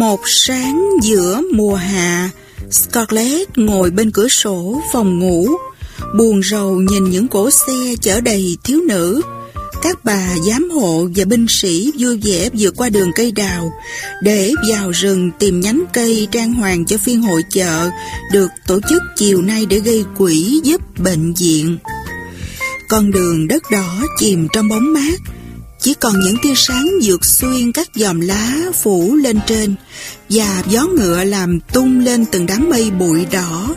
Một sáng giữa mùa hạ, Scarlett ngồi bên cửa sổ phòng ngủ, buồn rầu nhìn những cỗ xe chở đầy thiếu nữ. Các bà giám hộ và binh sĩ vui vẻ vượt qua đường cây đào để vào rừng tìm nhánh cây trang hoàng cho phiên hội chợ được tổ chức chiều nay để gây quỹ giúp bệnh viện. Con đường đất đỏ chìm trong bóng mát, chỉ còn những tia sáng dược xuyên các dòm lá phủ lên trên và gió ngựa làm tung lên từng đám mây bụi đỏ.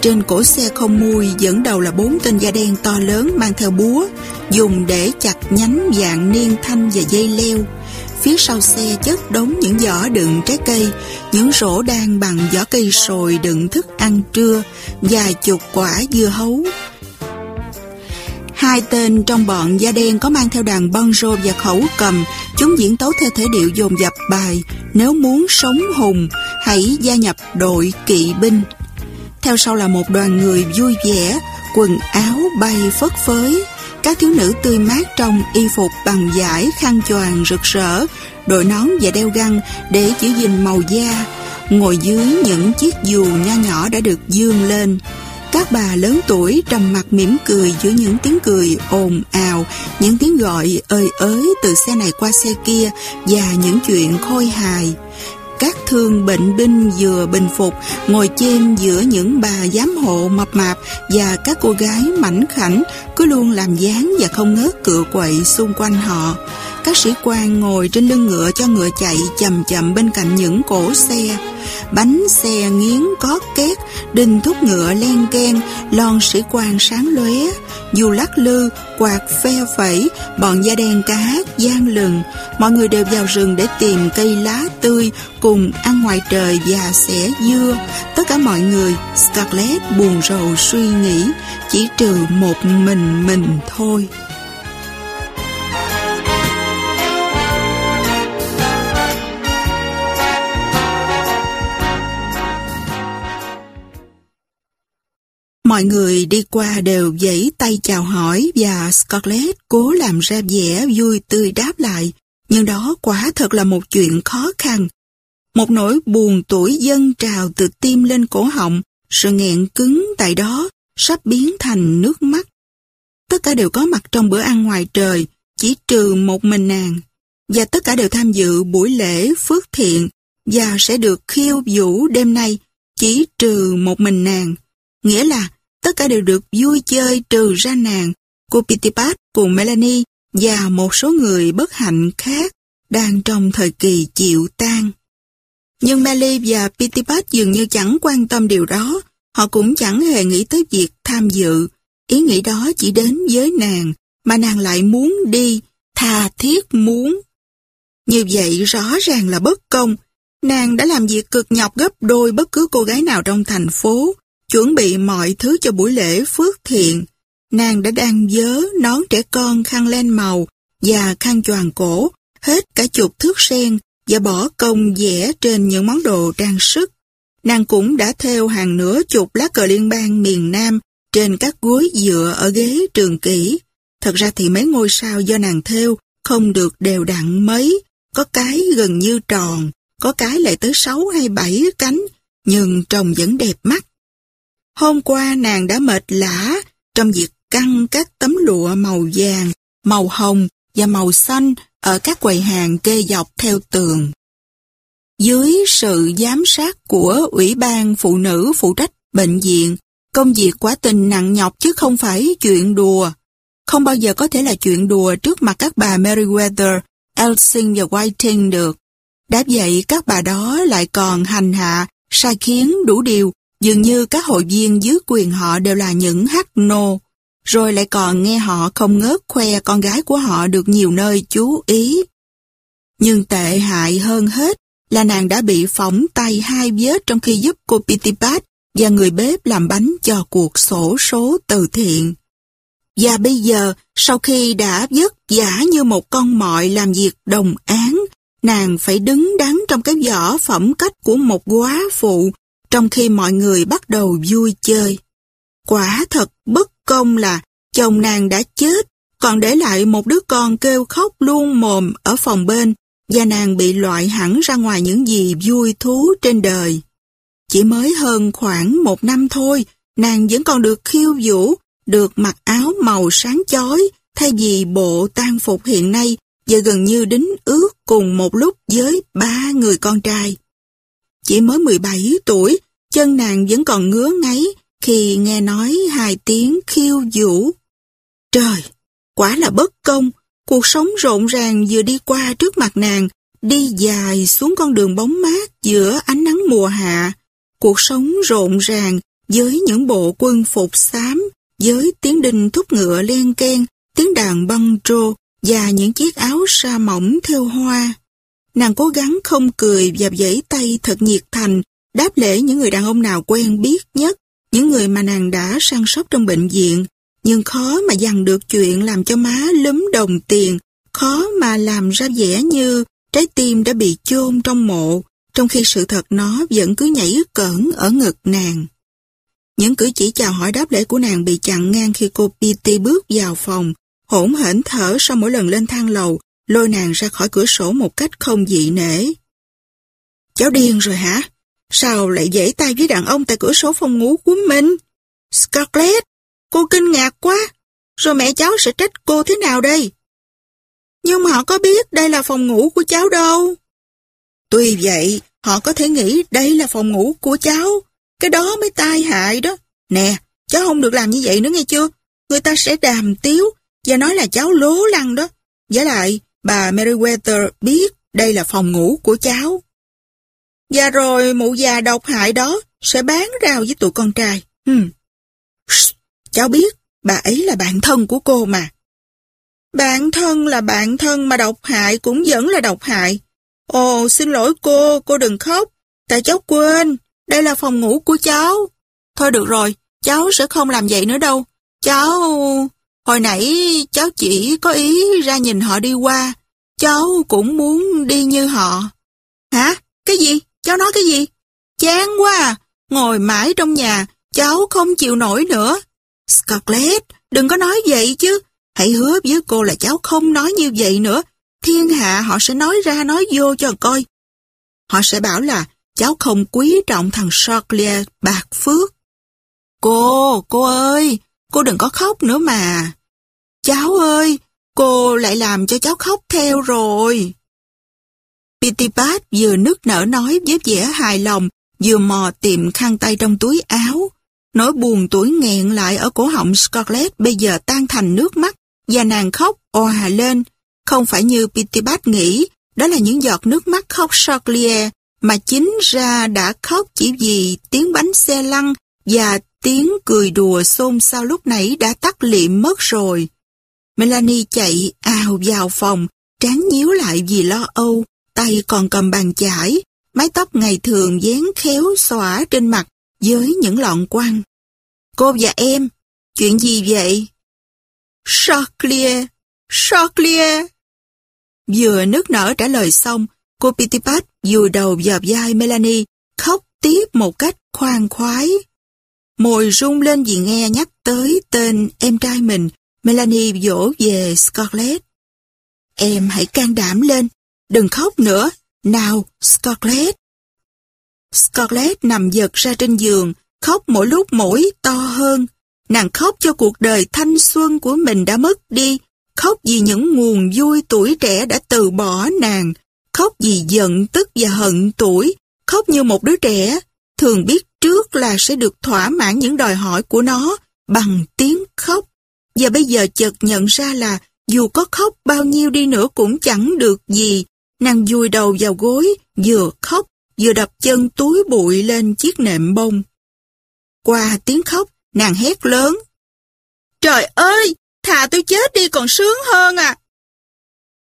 Trên cổ xe không mui dẫn đầu là bốn tên da đen to lớn mang theo búa, dùng để chặt nhánh dạng niên thanh và dây leo. Phía sau xe chất đống những giỏ đựng trái cây, những rổ đan bằng vỏ cây sồi đựng thức ăn trưa, vài chục quả dưa hấu, Hai tên trong bọn da đen có mang theo đàn banjo và khẩu cầm, chúng diễn tấu theo thể điệu dồn dập bài Nếu muốn sống hùng, hãy gia nhập đội kỵ binh. Theo sau là một đoàn người vui vẻ, quần áo bay phất phới, các thiếu nữ tươi mát trong y phục bằng vải khăn choàng rực rỡ, đội nón và đeo găng để giữ gìn màu da, ngồi dưới những chiếc dù nho nhỏ đã được dương lên. Các bà lớn tuổi trầm mặt mỉm cười giữa những tiếng cười ồn ào, những tiếng gọi ơi ới từ xe này qua xe kia và những chuyện khôi hài. Các thương bệnh binh vừa bình phục ngồi chêm giữa những bà giám hộ mập mạp và các cô gái mảnh khảnh cứ luôn làm dáng và không ngớt cựa quậy xung quanh họ. Các sĩ quan ngồi trên lưng ngựa cho ngựa chạy chậm chậm bên cạnh những cổ xe. Bánh xe nghiến có két, đinh thúc ngựa len ken, lon sĩ quan sáng lóe. Dù lắc lư, quạt phe phẩy, bọn da đen cá hát gian lừng. Mọi người đều vào rừng để tìm cây lá tươi, cùng ăn ngoài trời và xẻ dưa. Tất cả mọi người, Scarlett buồn rầu suy nghĩ, chỉ trừ một mình mình thôi. Mọi người đi qua đều giãy tay chào hỏi và Scarlett cố làm ra vẻ vui tươi đáp lại. Nhưng đó quả thật là một chuyện khó khăn. Một nỗi buồn tuổi dân trào từ tim lên cổ họng, sự nghẹn cứng tại đó sắp biến thành nước mắt. Tất cả đều có mặt trong bữa ăn ngoài trời, chỉ trừ một mình nàng. Và tất cả đều tham dự buổi lễ phước thiện và sẽ được khiêu vũ đêm nay, chỉ trừ một mình nàng. Nghĩa là tất cả đều được vui chơi trừ ra nàng, cô Pitipat cùng Melanie và một số người bất hạnh khác đang trong thời kỳ chịu tan. Nhưng Melly và Pitipat dường như chẳng quan tâm điều đó, họ cũng chẳng hề nghĩ tới việc tham dự. Ý nghĩ đó chỉ đến với nàng, mà nàng lại muốn đi, tha thiết muốn. Như vậy rõ ràng là bất công, nàng đã làm việc cực nhọc gấp đôi bất cứ cô gái nào trong thành phố, chuẩn bị mọi thứ cho buổi lễ phước thiện. Nàng đã đang dớ nón trẻ con khăn len màu và khăn choàng cổ, hết cả chục thước sen và bỏ công vẽ trên những món đồ trang sức. Nàng cũng đã theo hàng nửa chục lá cờ liên bang miền Nam trên các gối dựa ở ghế trường kỷ. Thật ra thì mấy ngôi sao do nàng theo không được đều đặn mấy, có cái gần như tròn, có cái lại tới sáu hay bảy cánh, nhưng trông vẫn đẹp mắt. Hôm qua nàng đã mệt lã trong việc căng các tấm lụa màu vàng, màu hồng và màu xanh ở các quầy hàng kê dọc theo tường. Dưới sự giám sát của Ủy ban Phụ nữ phụ trách bệnh viện, công việc quá tình nặng nhọc chứ không phải chuyện đùa. Không bao giờ có thể là chuyện đùa trước mặt các bà Meriwether, Elsing và Whiting được. Đáp vậy các bà đó lại còn hành hạ, sai khiến đủ điều Dường như các hội viên dưới quyền họ đều là những hắc nô, rồi lại còn nghe họ không ngớt khoe con gái của họ được nhiều nơi chú ý. Nhưng tệ hại hơn hết là nàng đã bị phỏng tay hai vết trong khi giúp cô Pitipat và người bếp làm bánh cho cuộc sổ số từ thiện. Và bây giờ, sau khi đã vất giả như một con mọi làm việc đồng án, nàng phải đứng đắn trong cái vỏ phẩm cách của một quá phụ trong khi mọi người bắt đầu vui chơi. Quả thật bất công là chồng nàng đã chết, còn để lại một đứa con kêu khóc luôn mồm ở phòng bên, và nàng bị loại hẳn ra ngoài những gì vui thú trên đời. Chỉ mới hơn khoảng một năm thôi, nàng vẫn còn được khiêu vũ, được mặc áo màu sáng chói, thay vì bộ tang phục hiện nay và gần như đính ước cùng một lúc với ba người con trai. Chỉ mới 17 tuổi, chân nàng vẫn còn ngứa ngáy khi nghe nói hai tiếng khiêu vũ. Trời, quả là bất công, cuộc sống rộn ràng vừa đi qua trước mặt nàng, đi dài xuống con đường bóng mát giữa ánh nắng mùa hạ. Cuộc sống rộn ràng với những bộ quân phục xám, với tiếng đinh thúc ngựa len ken, tiếng đàn băng trô và những chiếc áo sa mỏng theo hoa. Nàng cố gắng không cười và vẫy tay thật nhiệt thành, đáp lễ những người đàn ông nào quen biết nhất, những người mà nàng đã săn sóc trong bệnh viện, nhưng khó mà dằn được chuyện làm cho má lúm đồng tiền, khó mà làm ra vẻ như trái tim đã bị chôn trong mộ, trong khi sự thật nó vẫn cứ nhảy cẩn ở ngực nàng. Những cử chỉ chào hỏi đáp lễ của nàng bị chặn ngang khi cô Petey bước vào phòng, hỗn hển thở sau mỗi lần lên thang lầu, lôi nàng ra khỏi cửa sổ một cách không dị nể. Cháu điên rồi hả? Sao lại dễ tay với đàn ông tại cửa sổ phòng ngủ của mình? Scarlett, cô kinh ngạc quá. Rồi mẹ cháu sẽ trách cô thế nào đây? Nhưng họ có biết đây là phòng ngủ của cháu đâu. Tuy vậy, họ có thể nghĩ đây là phòng ngủ của cháu. Cái đó mới tai hại đó. Nè, cháu không được làm như vậy nữa nghe chưa? Người ta sẽ đàm tiếu và nói là cháu lố lăng đó. Với lại, bà Meriwether biết đây là phòng ngủ của cháu. Và rồi mụ già độc hại đó sẽ bán rào với tụi con trai. Hmm. cháu biết, bà ấy là bạn thân của cô mà. Bạn thân là bạn thân mà độc hại cũng vẫn là độc hại. Ồ, xin lỗi cô, cô đừng khóc. Tại cháu quên, đây là phòng ngủ của cháu. Thôi được rồi, cháu sẽ không làm vậy nữa đâu. Cháu... Hồi nãy cháu chỉ có ý ra nhìn họ đi qua. Cháu cũng muốn đi như họ. Hả? Cái gì? Cháu nói cái gì? Chán quá à. Ngồi mãi trong nhà, cháu không chịu nổi nữa. Scarlett, đừng có nói vậy chứ. Hãy hứa với cô là cháu không nói như vậy nữa. Thiên hạ họ sẽ nói ra nói vô cho coi. Họ sẽ bảo là cháu không quý trọng thằng Charlier bạc phước. Cô, cô ơi, cô đừng có khóc nữa mà. Cháu ơi, cô lại làm cho cháu khóc theo rồi. Pitipat vừa nức nở nói với vẻ hài lòng, vừa mò tìm khăn tay trong túi áo. Nỗi buồn tuổi nghẹn lại ở cổ họng Scarlett bây giờ tan thành nước mắt và nàng khóc òa lên. Không phải như Pitipat nghĩ, đó là những giọt nước mắt khóc Charlier, mà chính ra đã khóc chỉ vì tiếng bánh xe lăn và tiếng cười đùa xôn xao lúc nãy đã tắt liệm mất rồi. Melanie chạy ào vào phòng, trán nhíu lại vì lo âu, tay còn cầm bàn chải, mái tóc ngày thường dán khéo xõa trên mặt với những lọn quăng. Cô và em, chuyện gì vậy? Charclier, Charclier. Vừa nước nở trả lời xong, cô Pitipat vùi đầu vào vai Melanie, khóc tiếp một cách khoan khoái. Môi rung lên vì nghe nhắc tới tên em trai mình, Melanie dỗ về Scarlett. Em hãy can đảm lên, đừng khóc nữa, nào Scarlett. Scarlett nằm giật ra trên giường, khóc mỗi lúc mỗi to hơn. Nàng khóc cho cuộc đời thanh xuân của mình đã mất đi, khóc vì những nguồn vui tuổi trẻ đã từ bỏ nàng, khóc vì giận tức và hận tuổi, khóc như một đứa trẻ, thường biết trước là sẽ được thỏa mãn những đòi hỏi của nó bằng tiếng khóc. Và bây giờ chợt nhận ra là dù có khóc bao nhiêu đi nữa cũng chẳng được gì. Nàng vùi đầu vào gối, vừa khóc, vừa đập chân túi bụi lên chiếc nệm bông. Qua tiếng khóc, nàng hét lớn. Trời ơi, thà tôi chết đi còn sướng hơn à.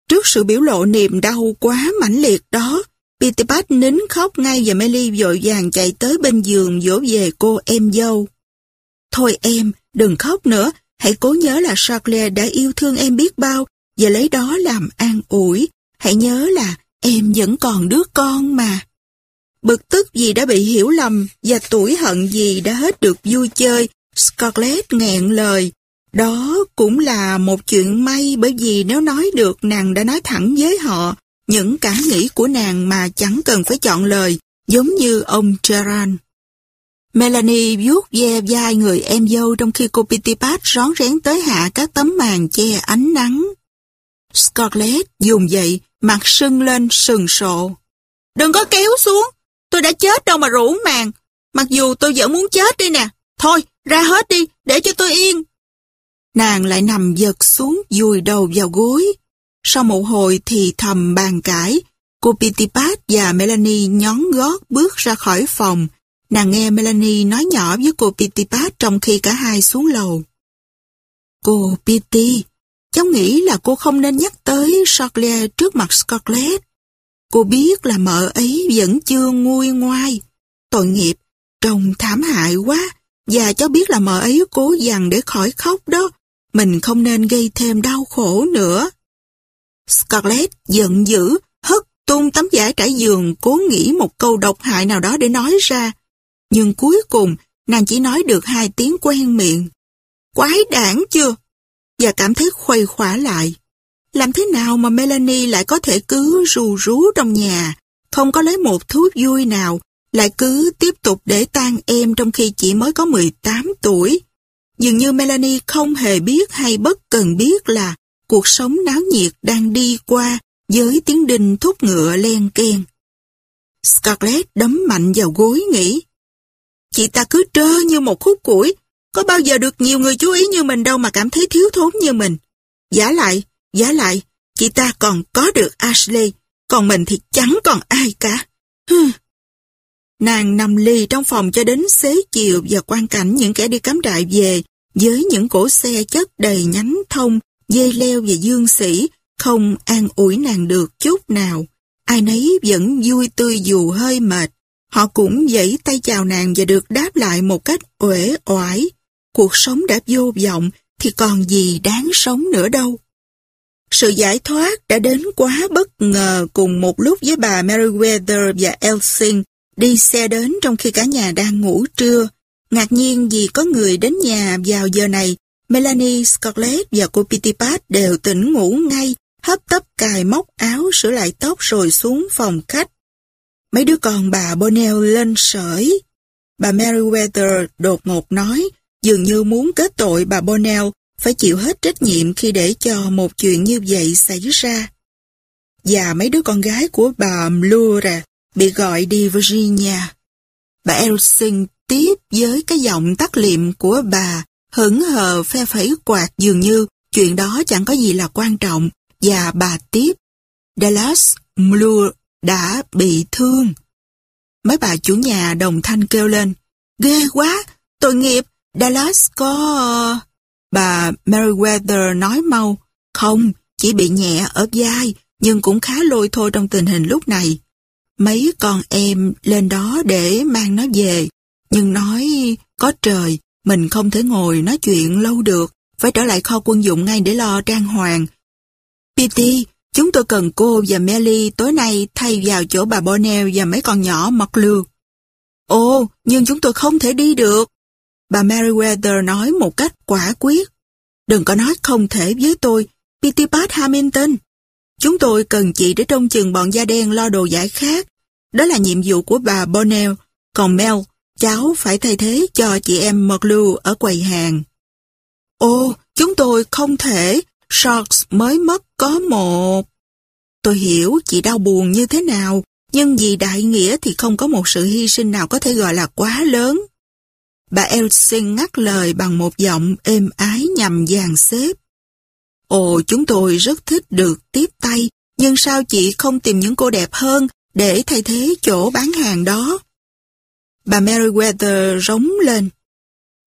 Trước sự biểu lộ niềm đau quá mãnh liệt đó, pitipat nín khóc ngay và Melly vội vàng chạy tới bên giường dỗ về cô em dâu. Thôi em, đừng khóc nữa, hãy cố nhớ là Charlotte đã yêu thương em biết bao và lấy đó làm an ủi. Hãy nhớ là em vẫn còn đứa con mà. Bực tức vì đã bị hiểu lầm và tuổi hận gì đã hết được vui chơi, Scarlett nghẹn lời. Đó cũng là một chuyện may bởi vì nếu nói được nàng đã nói thẳng với họ những cảm nghĩ của nàng mà chẳng cần phải chọn lời, giống như ông Gerard. Melanie vuốt ve vai người em dâu trong khi cô Pitipat rón rén tới hạ các tấm màn che ánh nắng. Scarlett dùng dậy, mặt sưng lên sừng sộ. Đừng có kéo xuống, tôi đã chết đâu mà rủ màn. Mặc dù tôi vẫn muốn chết đi nè. Thôi, ra hết đi, để cho tôi yên. Nàng lại nằm giật xuống, dùi đầu vào gối. Sau một hồi thì thầm bàn cãi, cô Pitipat và Melanie nhón gót bước ra khỏi phòng. Nàng nghe Melanie nói nhỏ với cô Pitipat trong khi cả hai xuống lầu. Cô Piti, cháu nghĩ là cô không nên nhắc tới Charlotte trước mặt Scarlett. Cô biết là mợ ấy vẫn chưa nguôi ngoai. Tội nghiệp, trông thảm hại quá. Và cháu biết là mợ ấy cố dằn để khỏi khóc đó. Mình không nên gây thêm đau khổ nữa. Scarlett giận dữ, hất tung tấm vải trải giường cố nghĩ một câu độc hại nào đó để nói ra. Nhưng cuối cùng, nàng chỉ nói được hai tiếng quen miệng. Quái đản chưa? Và cảm thấy khuây khỏa lại. Làm thế nào mà Melanie lại có thể cứ rù rú trong nhà, không có lấy một thú vui nào, lại cứ tiếp tục để tan em trong khi chỉ mới có 18 tuổi? Dường như Melanie không hề biết hay bất cần biết là cuộc sống náo nhiệt đang đi qua với tiếng đinh thúc ngựa len ken. Scarlett đấm mạnh vào gối nghĩ. Chị ta cứ trơ như một khúc củi, có bao giờ được nhiều người chú ý như mình đâu mà cảm thấy thiếu thốn như mình. Giả lại, giả lại, chị ta còn có được Ashley, còn mình thì chẳng còn ai cả. Hừ. Nàng nằm lì trong phòng cho đến xế chiều và quan cảnh những kẻ đi cắm trại về với những cổ xe chất đầy nhánh thông, dây leo và dương sĩ, không an ủi nàng được chút nào. Ai nấy vẫn vui tươi dù hơi mệt. Họ cũng dãy tay chào nàng và được đáp lại một cách uể oải. Cuộc sống đã vô vọng thì còn gì đáng sống nữa đâu. Sự giải thoát đã đến quá bất ngờ cùng một lúc với bà Meriwether và Elsing đi xe đến trong khi cả nhà đang ngủ trưa. Ngạc nhiên vì có người đến nhà vào giờ này, Melanie, Scarlett và cô Pitipat đều tỉnh ngủ ngay, hấp tấp cài móc áo sửa lại tóc rồi xuống phòng khách. Mấy đứa con bà Bonnell lên sởi. Bà Meriwether đột ngột nói, dường như muốn kết tội bà Bonnell phải chịu hết trách nhiệm khi để cho một chuyện như vậy xảy ra. Và mấy đứa con gái của bà Mlura bị gọi đi Virginia. Bà Elsing tiếp với cái giọng tắt liệm của bà, hững hờ phe phẩy quạt dường như chuyện đó chẳng có gì là quan trọng, và bà tiếp. Dallas Mlure đã bị thương. Mấy bà chủ nhà đồng thanh kêu lên, ghê quá, tội nghiệp, Dallas có... Ờ, bà Meriwether nói mau, không, chỉ bị nhẹ ở vai, nhưng cũng khá lôi thôi trong tình hình lúc này. Mấy con em lên đó để mang nó về, nhưng nói, có trời, mình không thể ngồi nói chuyện lâu được, phải trở lại kho quân dụng ngay để lo trang hoàng. Petey, chúng tôi cần cô và Melly tối nay thay vào chỗ bà Bonnell và mấy con nhỏ mặc lương. Ồ, nhưng chúng tôi không thể đi được. Bà Meriwether nói một cách quả quyết. Đừng có nói không thể với tôi, Petey Pat Hamilton. Chúng tôi cần chị để trông chừng bọn da đen lo đồ giải khác. Đó là nhiệm vụ của bà Bonnell. Còn Mel, cháu phải thay thế cho chị em McLew ở quầy hàng. Ồ, chúng tôi không thể. Sharks mới mất có một. Tôi hiểu chị đau buồn như thế nào, nhưng vì đại nghĩa thì không có một sự hy sinh nào có thể gọi là quá lớn. Bà Elsin ngắt lời bằng một giọng êm ái nhằm dàn xếp. Ồ, chúng tôi rất thích được tiếp tay, nhưng sao chị không tìm những cô đẹp hơn để thay thế chỗ bán hàng đó? Bà Meriwether rống lên.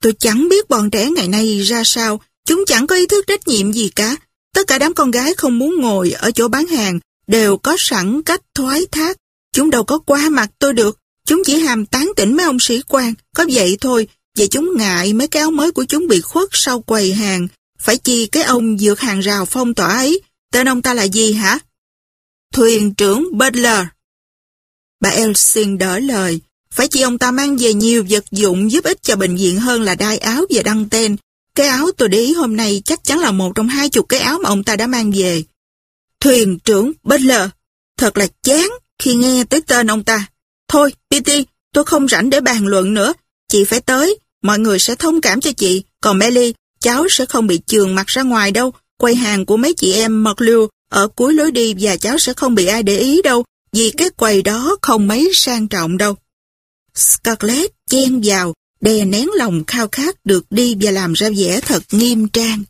Tôi chẳng biết bọn trẻ ngày nay ra sao, chúng chẳng có ý thức trách nhiệm gì cả. Tất cả đám con gái không muốn ngồi ở chỗ bán hàng đều có sẵn cách thoái thác. Chúng đâu có qua mặt tôi được. Chúng chỉ hàm tán tỉnh mấy ông sĩ quan, có vậy thôi. Vậy chúng ngại mấy cái áo mới của chúng bị khuất sau quầy hàng. Phải chi cái ông dược hàng rào phong tỏa ấy. Tên ông ta là gì hả? Thuyền trưởng Butler. Bà elsin đỡ lời. Phải chi ông ta mang về nhiều vật dụng giúp ích cho bệnh viện hơn là đai áo và đăng tên. Cái áo tôi để ý hôm nay chắc chắn là một trong hai chục cái áo mà ông ta đã mang về. Thuyền trưởng Butler. Thật là chán khi nghe tới tên ông ta. Thôi, Petey, tôi không rảnh để bàn luận nữa. Chị phải tới, mọi người sẽ thông cảm cho chị. Còn Melly, cháu sẽ không bị trường mặt ra ngoài đâu. Quầy hàng của mấy chị em mật lưu ở cuối lối đi và cháu sẽ không bị ai để ý đâu, vì cái quầy đó không mấy sang trọng đâu. Scarlett chen vào, đè nén lòng khao khát được đi và làm ra vẻ thật nghiêm trang.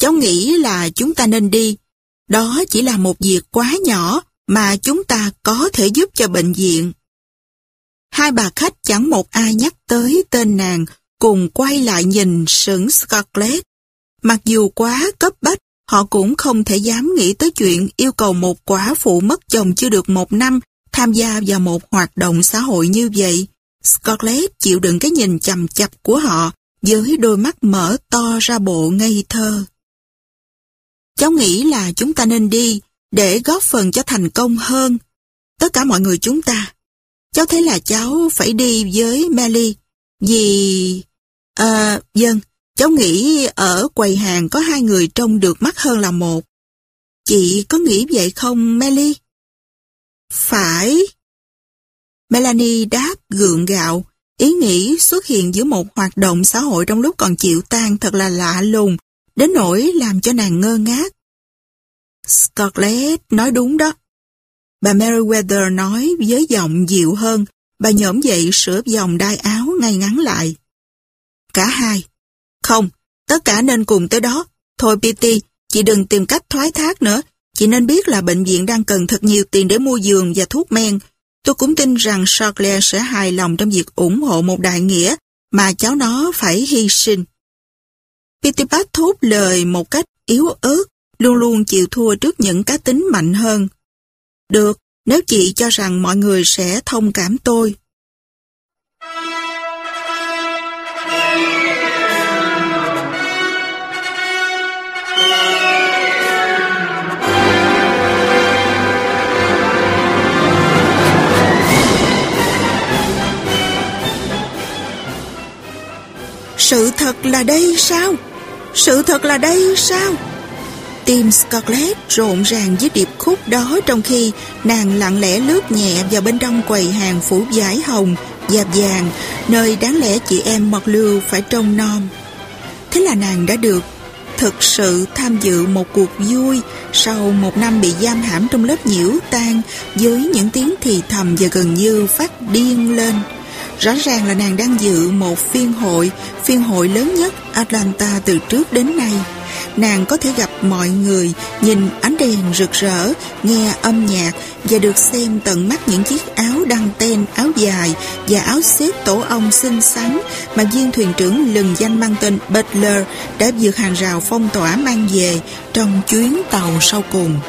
Cháu nghĩ là chúng ta nên đi. Đó chỉ là một việc quá nhỏ mà chúng ta có thể giúp cho bệnh viện. Hai bà khách chẳng một ai nhắc tới tên nàng, cùng quay lại nhìn sững Scarlett. Mặc dù quá cấp bách, họ cũng không thể dám nghĩ tới chuyện yêu cầu một quả phụ mất chồng chưa được một năm tham gia vào một hoạt động xã hội như vậy. Scarlett chịu đựng cái nhìn chầm chập của họ với đôi mắt mở to ra bộ ngây thơ. Cháu nghĩ là chúng ta nên đi để góp phần cho thành công hơn. Tất cả mọi người chúng ta. Cháu thấy là cháu phải đi với Melly vì... À, dân, cháu nghĩ ở quầy hàng có hai người trông được mắt hơn là một. Chị có nghĩ vậy không, Melly? Phải. Melanie đáp gượng gạo. Ý nghĩ xuất hiện giữa một hoạt động xã hội trong lúc còn chịu tan thật là lạ lùng, đến nỗi làm cho nàng ngơ ngác. Scarlett nói đúng đó. Bà Meriwether nói với giọng dịu hơn, bà nhổm dậy sửa dòng đai áo ngay ngắn lại. Cả hai. Không, tất cả nên cùng tới đó. Thôi Petey, chị đừng tìm cách thoái thác nữa. Chị nên biết là bệnh viện đang cần thật nhiều tiền để mua giường và thuốc men. Tôi cũng tin rằng Charles sẽ hài lòng trong việc ủng hộ một đại nghĩa mà cháu nó phải hy sinh. pitipat thốt lời một cách yếu ớt, luôn luôn chịu thua trước những cá tính mạnh hơn. Được, nếu chị cho rằng mọi người sẽ thông cảm tôi. Sự thật là đây sao? Sự thật là đây sao? Tim Scarlett rộn ràng với điệp khúc đó trong khi nàng lặng lẽ lướt nhẹ vào bên trong quầy hàng phủ giải hồng và vàng, nơi đáng lẽ chị em mọt lưu phải trông nom. Thế là nàng đã được thực sự tham dự một cuộc vui sau một năm bị giam hãm trong lớp nhiễu tan với những tiếng thì thầm và gần như phát điên lên. Rõ ràng là nàng đang dự một phiên hội, phiên hội lớn nhất Atlanta từ trước đến nay. Nàng có thể gặp mọi người, nhìn ánh đèn rực rỡ, nghe âm nhạc và được xem tận mắt những chiếc áo đăng tên, áo dài và áo xếp tổ ong xinh xắn mà viên thuyền trưởng lừng danh mang tên Butler đã vượt hàng rào phong tỏa mang về trong chuyến tàu sau cùng.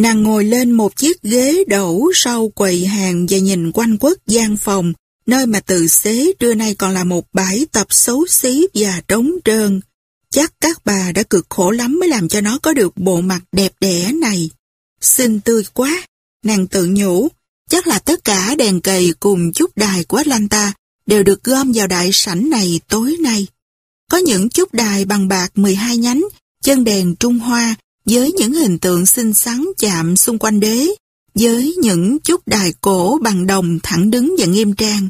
Nàng ngồi lên một chiếc ghế đẩu sau quầy hàng và nhìn quanh quất gian phòng, nơi mà từ xế trưa nay còn là một bãi tập xấu xí và trống trơn. Chắc các bà đã cực khổ lắm mới làm cho nó có được bộ mặt đẹp đẽ này. Xinh tươi quá, nàng tự nhủ, chắc là tất cả đèn cầy cùng chút đài của Atlanta đều được gom vào đại sảnh này tối nay. Có những chút đài bằng bạc 12 nhánh, chân đèn Trung Hoa với những hình tượng xinh xắn chạm xung quanh đế, với những chút đài cổ bằng đồng thẳng đứng và nghiêm trang.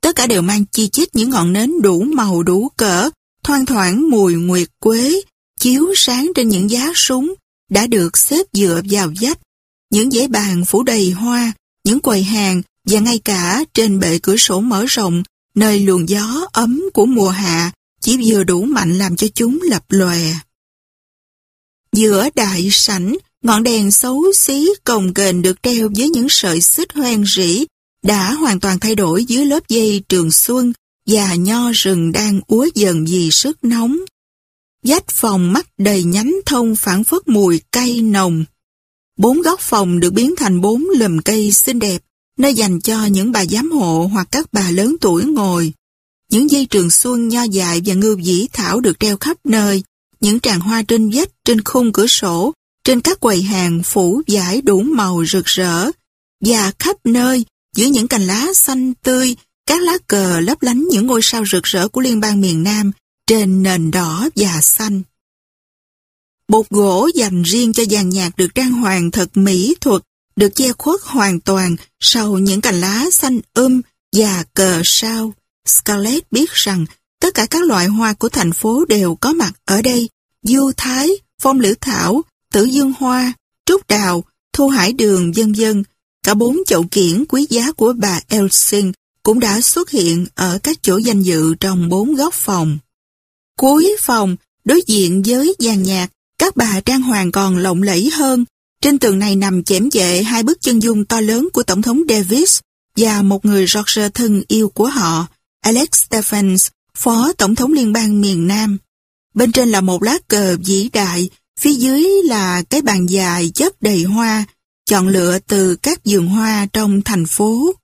Tất cả đều mang chi chít những ngọn nến đủ màu đủ cỡ, thoang thoảng mùi nguyệt quế, chiếu sáng trên những giá súng, đã được xếp dựa vào vách. Những giấy bàn phủ đầy hoa, những quầy hàng và ngay cả trên bệ cửa sổ mở rộng, nơi luồng gió ấm của mùa hạ chỉ vừa đủ mạnh làm cho chúng lập lòe. Giữa đại sảnh, ngọn đèn xấu xí cồng kềnh được treo với những sợi xích hoen rỉ đã hoàn toàn thay đổi dưới lớp dây trường xuân và nho rừng đang úa dần vì sức nóng. Dách phòng mắt đầy nhánh thông phản phất mùi cây nồng. Bốn góc phòng được biến thành bốn lùm cây xinh đẹp, nơi dành cho những bà giám hộ hoặc các bà lớn tuổi ngồi. Những dây trường xuân nho dại và ngưu dĩ thảo được treo khắp nơi, những tràng hoa trên vách, trên khung cửa sổ trên các quầy hàng phủ giải đủ màu rực rỡ, và khắp nơi, dưới những cành lá xanh tươi, các lá cờ lấp lánh những ngôi sao rực rỡ của liên bang miền Nam trên nền đỏ và xanh. Bột gỗ dành riêng cho dàn nhạc được trang hoàng thật mỹ thuật, được che khuất hoàn toàn sau những cành lá xanh um và cờ sao. Scarlett biết rằng tất cả các loại hoa của thành phố đều có mặt ở đây. Du thái, phong lữ thảo, tử dương hoa, trúc đào, thu hải đường vân vân. Cả bốn chậu kiển quý giá của bà Elsing cũng đã xuất hiện ở các chỗ danh dự trong bốn góc phòng. Cuối phòng, đối diện với dàn nhạc, các bà trang hoàng còn lộng lẫy hơn. Trên tường này nằm chém chệ hai bức chân dung to lớn của Tổng thống Davis và một người Roger thân yêu của họ, Alex Stephens, Phó Tổng thống Liên bang miền Nam. Bên trên là một lá cờ vĩ đại, phía dưới là cái bàn dài chất đầy hoa, chọn lựa từ các vườn hoa trong thành phố.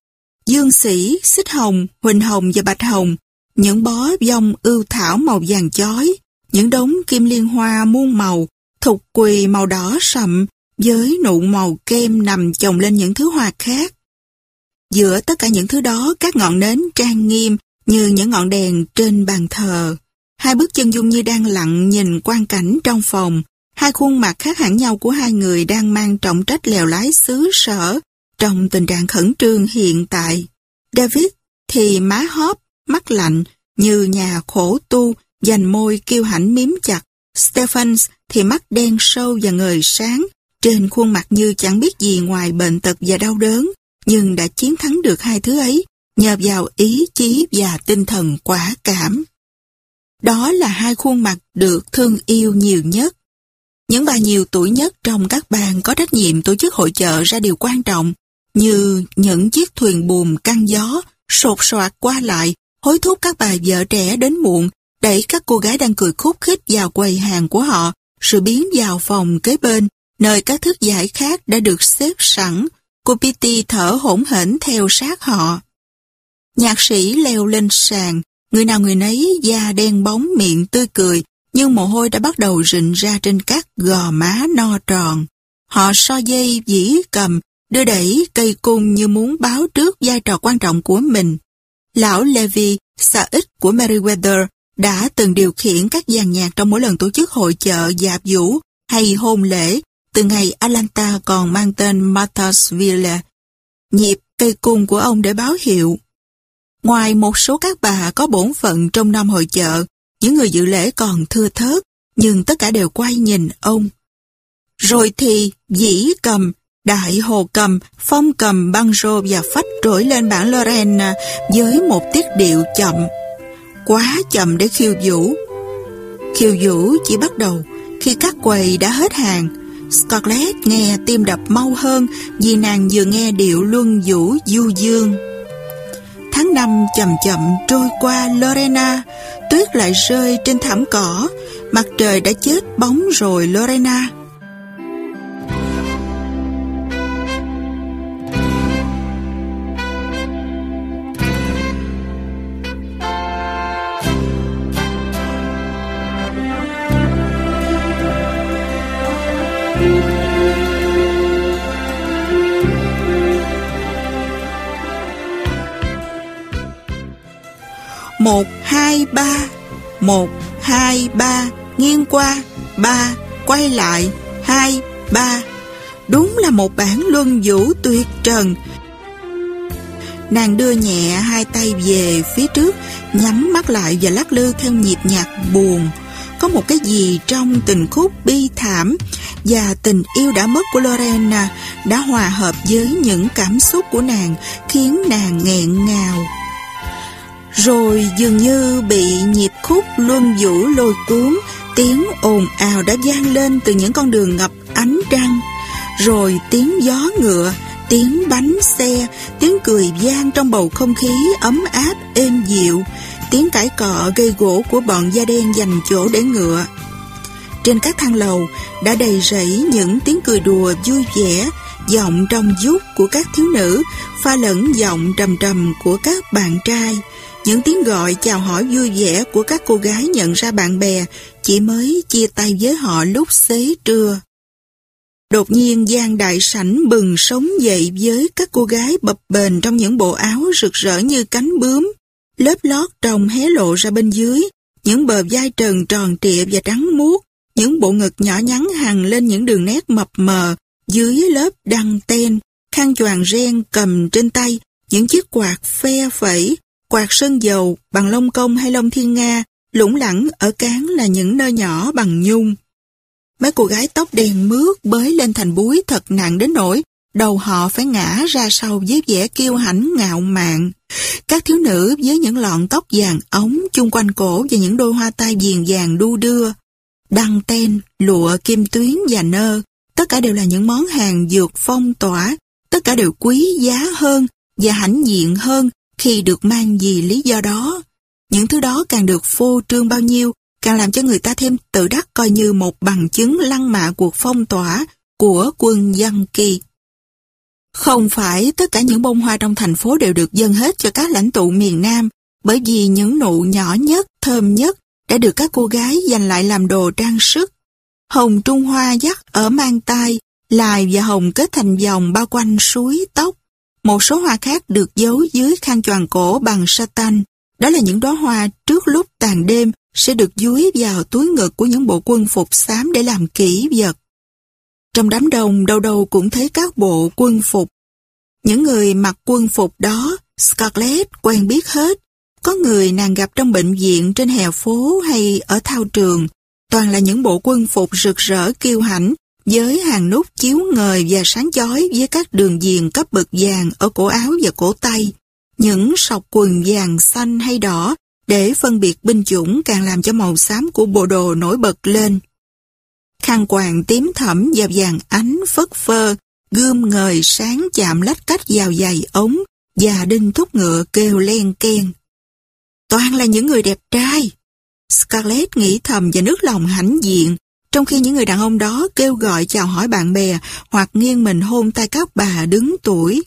Dương sĩ, xích hồng, huỳnh hồng và bạch hồng, những bó dông ưu thảo màu vàng chói, những đống kim liên hoa muôn màu, thục quỳ màu đỏ sậm, với nụ màu kem nằm chồng lên những thứ hoa khác. Giữa tất cả những thứ đó, các ngọn nến trang nghiêm như những ngọn đèn trên bàn thờ. Hai bước chân dung như đang lặng nhìn quan cảnh trong phòng. Hai khuôn mặt khác hẳn nhau của hai người đang mang trọng trách lèo lái xứ sở trong tình trạng khẩn trương hiện tại. David thì má hóp, mắt lạnh như nhà khổ tu, dành môi kêu hãnh miếm chặt. Stephens thì mắt đen sâu và ngời sáng, trên khuôn mặt như chẳng biết gì ngoài bệnh tật và đau đớn, nhưng đã chiến thắng được hai thứ ấy nhờ vào ý chí và tinh thần quả cảm. Đó là hai khuôn mặt được thương yêu nhiều nhất. Những bà nhiều tuổi nhất trong các bàn có trách nhiệm tổ chức hội chợ ra điều quan trọng, như những chiếc thuyền buồm căng gió, sột soạt qua lại, hối thúc các bà vợ trẻ đến muộn, đẩy các cô gái đang cười khúc khích vào quầy hàng của họ, rồi biến vào phòng kế bên, nơi các thức giải khác đã được xếp sẵn. Cô Pitty thở hỗn hển theo sát họ. Nhạc sĩ leo lên sàn, người nào người nấy da đen bóng miệng tươi cười, nhưng mồ hôi đã bắt đầu rịn ra trên các gò má no tròn. Họ so dây dĩ cầm, đưa đẩy cây cung như muốn báo trước vai trò quan trọng của mình. Lão Levy, xã ích của Meriwether, đã từng điều khiển các dàn nhạc trong mỗi lần tổ chức hội chợ dạp vũ hay hôn lễ, từ ngày Atlanta còn mang tên Marthasville. Nhịp cây cung của ông để báo hiệu. Ngoài một số các bà có bổn phận trong năm hội chợ, những người dự lễ còn thưa thớt, nhưng tất cả đều quay nhìn ông. Rồi thì dĩ cầm, đại hồ cầm, phong cầm, băng rô và phách trỗi lên bản Lorena với một tiết điệu chậm. Quá chậm để khiêu vũ. Khiêu vũ chỉ bắt đầu khi các quầy đã hết hàng. Scarlett nghe tim đập mau hơn vì nàng vừa nghe điệu luân vũ du dương. Tháng năm chậm chậm trôi qua Lorena, tuyết lại rơi trên thảm cỏ, mặt trời đã chết bóng rồi Lorena. Một, hai, ba. Một, hai, ba. Nghiêng qua. Ba. Quay lại. Hai, ba. Đúng là một bản luân vũ tuyệt trần. Nàng đưa nhẹ hai tay về phía trước, nhắm mắt lại và lắc lư theo nhịp nhạc buồn. Có một cái gì trong tình khúc bi thảm và tình yêu đã mất của Lorena đã hòa hợp với những cảm xúc của nàng khiến nàng nghẹn ngào. Rồi dường như bị nhịp khúc luân vũ lôi cuốn, tiếng ồn ào đã vang lên từ những con đường ngập ánh trăng. Rồi tiếng gió ngựa, tiếng bánh xe, tiếng cười vang trong bầu không khí ấm áp êm dịu, tiếng cãi cọ gây gỗ của bọn da đen dành chỗ để ngựa. Trên các thang lầu đã đầy rẫy những tiếng cười đùa vui vẻ, giọng trong dút của các thiếu nữ, pha lẫn giọng trầm trầm của các bạn trai. Những tiếng gọi chào hỏi vui vẻ của các cô gái nhận ra bạn bè chỉ mới chia tay với họ lúc xế trưa. Đột nhiên gian đại sảnh bừng sống dậy với các cô gái bập bềnh trong những bộ áo rực rỡ như cánh bướm. Lớp lót trồng hé lộ ra bên dưới, những bờ vai trần tròn trịa và trắng muốt, những bộ ngực nhỏ nhắn hằn lên những đường nét mập mờ, dưới lớp đăng ten, khăn choàng ren cầm trên tay, những chiếc quạt phe phẩy, quạt sơn dầu bằng lông công hay lông thiên nga, lũng lẳng ở cán là những nơi nhỏ bằng nhung. Mấy cô gái tóc đen mướt bới lên thành búi thật nặng đến nỗi đầu họ phải ngã ra sau với vẻ kiêu hãnh ngạo mạn. Các thiếu nữ với những lọn tóc vàng ống chung quanh cổ và những đôi hoa tai viền vàng đu đưa, đăng ten, lụa, kim tuyến và nơ, tất cả đều là những món hàng dược phong tỏa, tất cả đều quý giá hơn và hãnh diện hơn khi được mang vì lý do đó. Những thứ đó càng được phô trương bao nhiêu, càng làm cho người ta thêm tự đắc coi như một bằng chứng lăng mạ cuộc phong tỏa của quân dân kỳ. Không phải tất cả những bông hoa trong thành phố đều được dâng hết cho các lãnh tụ miền Nam, bởi vì những nụ nhỏ nhất, thơm nhất đã được các cô gái dành lại làm đồ trang sức. Hồng trung hoa dắt ở mang tay, lài và hồng kết thành vòng bao quanh suối tóc. Một số hoa khác được giấu dưới khăn choàng cổ bằng satan. Đó là những đóa hoa trước lúc tàn đêm sẽ được dúi vào túi ngực của những bộ quân phục xám để làm kỹ vật. Trong đám đông đâu đâu cũng thấy các bộ quân phục. Những người mặc quân phục đó, Scarlett quen biết hết. Có người nàng gặp trong bệnh viện, trên hè phố hay ở thao trường. Toàn là những bộ quân phục rực rỡ kiêu hãnh, với hàng nút chiếu ngời và sáng chói với các đường viền cấp bậc vàng ở cổ áo và cổ tay. Những sọc quần vàng xanh hay đỏ để phân biệt binh chủng càng làm cho màu xám của bộ đồ nổi bật lên. Khăn quàng tím thẫm và vàng ánh phất phơ, gươm ngời sáng chạm lách cách vào giày ống và đinh thúc ngựa kêu len ken. Toàn là những người đẹp trai. Scarlett nghĩ thầm và nước lòng hãnh diện, trong khi những người đàn ông đó kêu gọi chào hỏi bạn bè hoặc nghiêng mình hôn tay các bà đứng tuổi.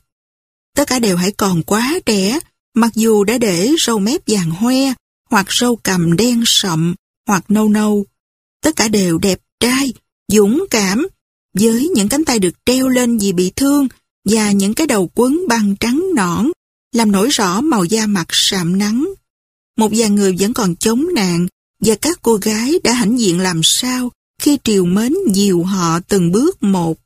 Tất cả đều hãy còn quá trẻ, mặc dù đã để râu mép vàng hoe, hoặc râu cầm đen sậm, hoặc nâu nâu. Tất cả đều đẹp trai, dũng cảm, với những cánh tay được treo lên vì bị thương và những cái đầu quấn băng trắng nõn, làm nổi rõ màu da mặt sạm nắng. Một vài người vẫn còn chống nạn và các cô gái đã hãnh diện làm sao khi triều mến dìu họ từng bước một.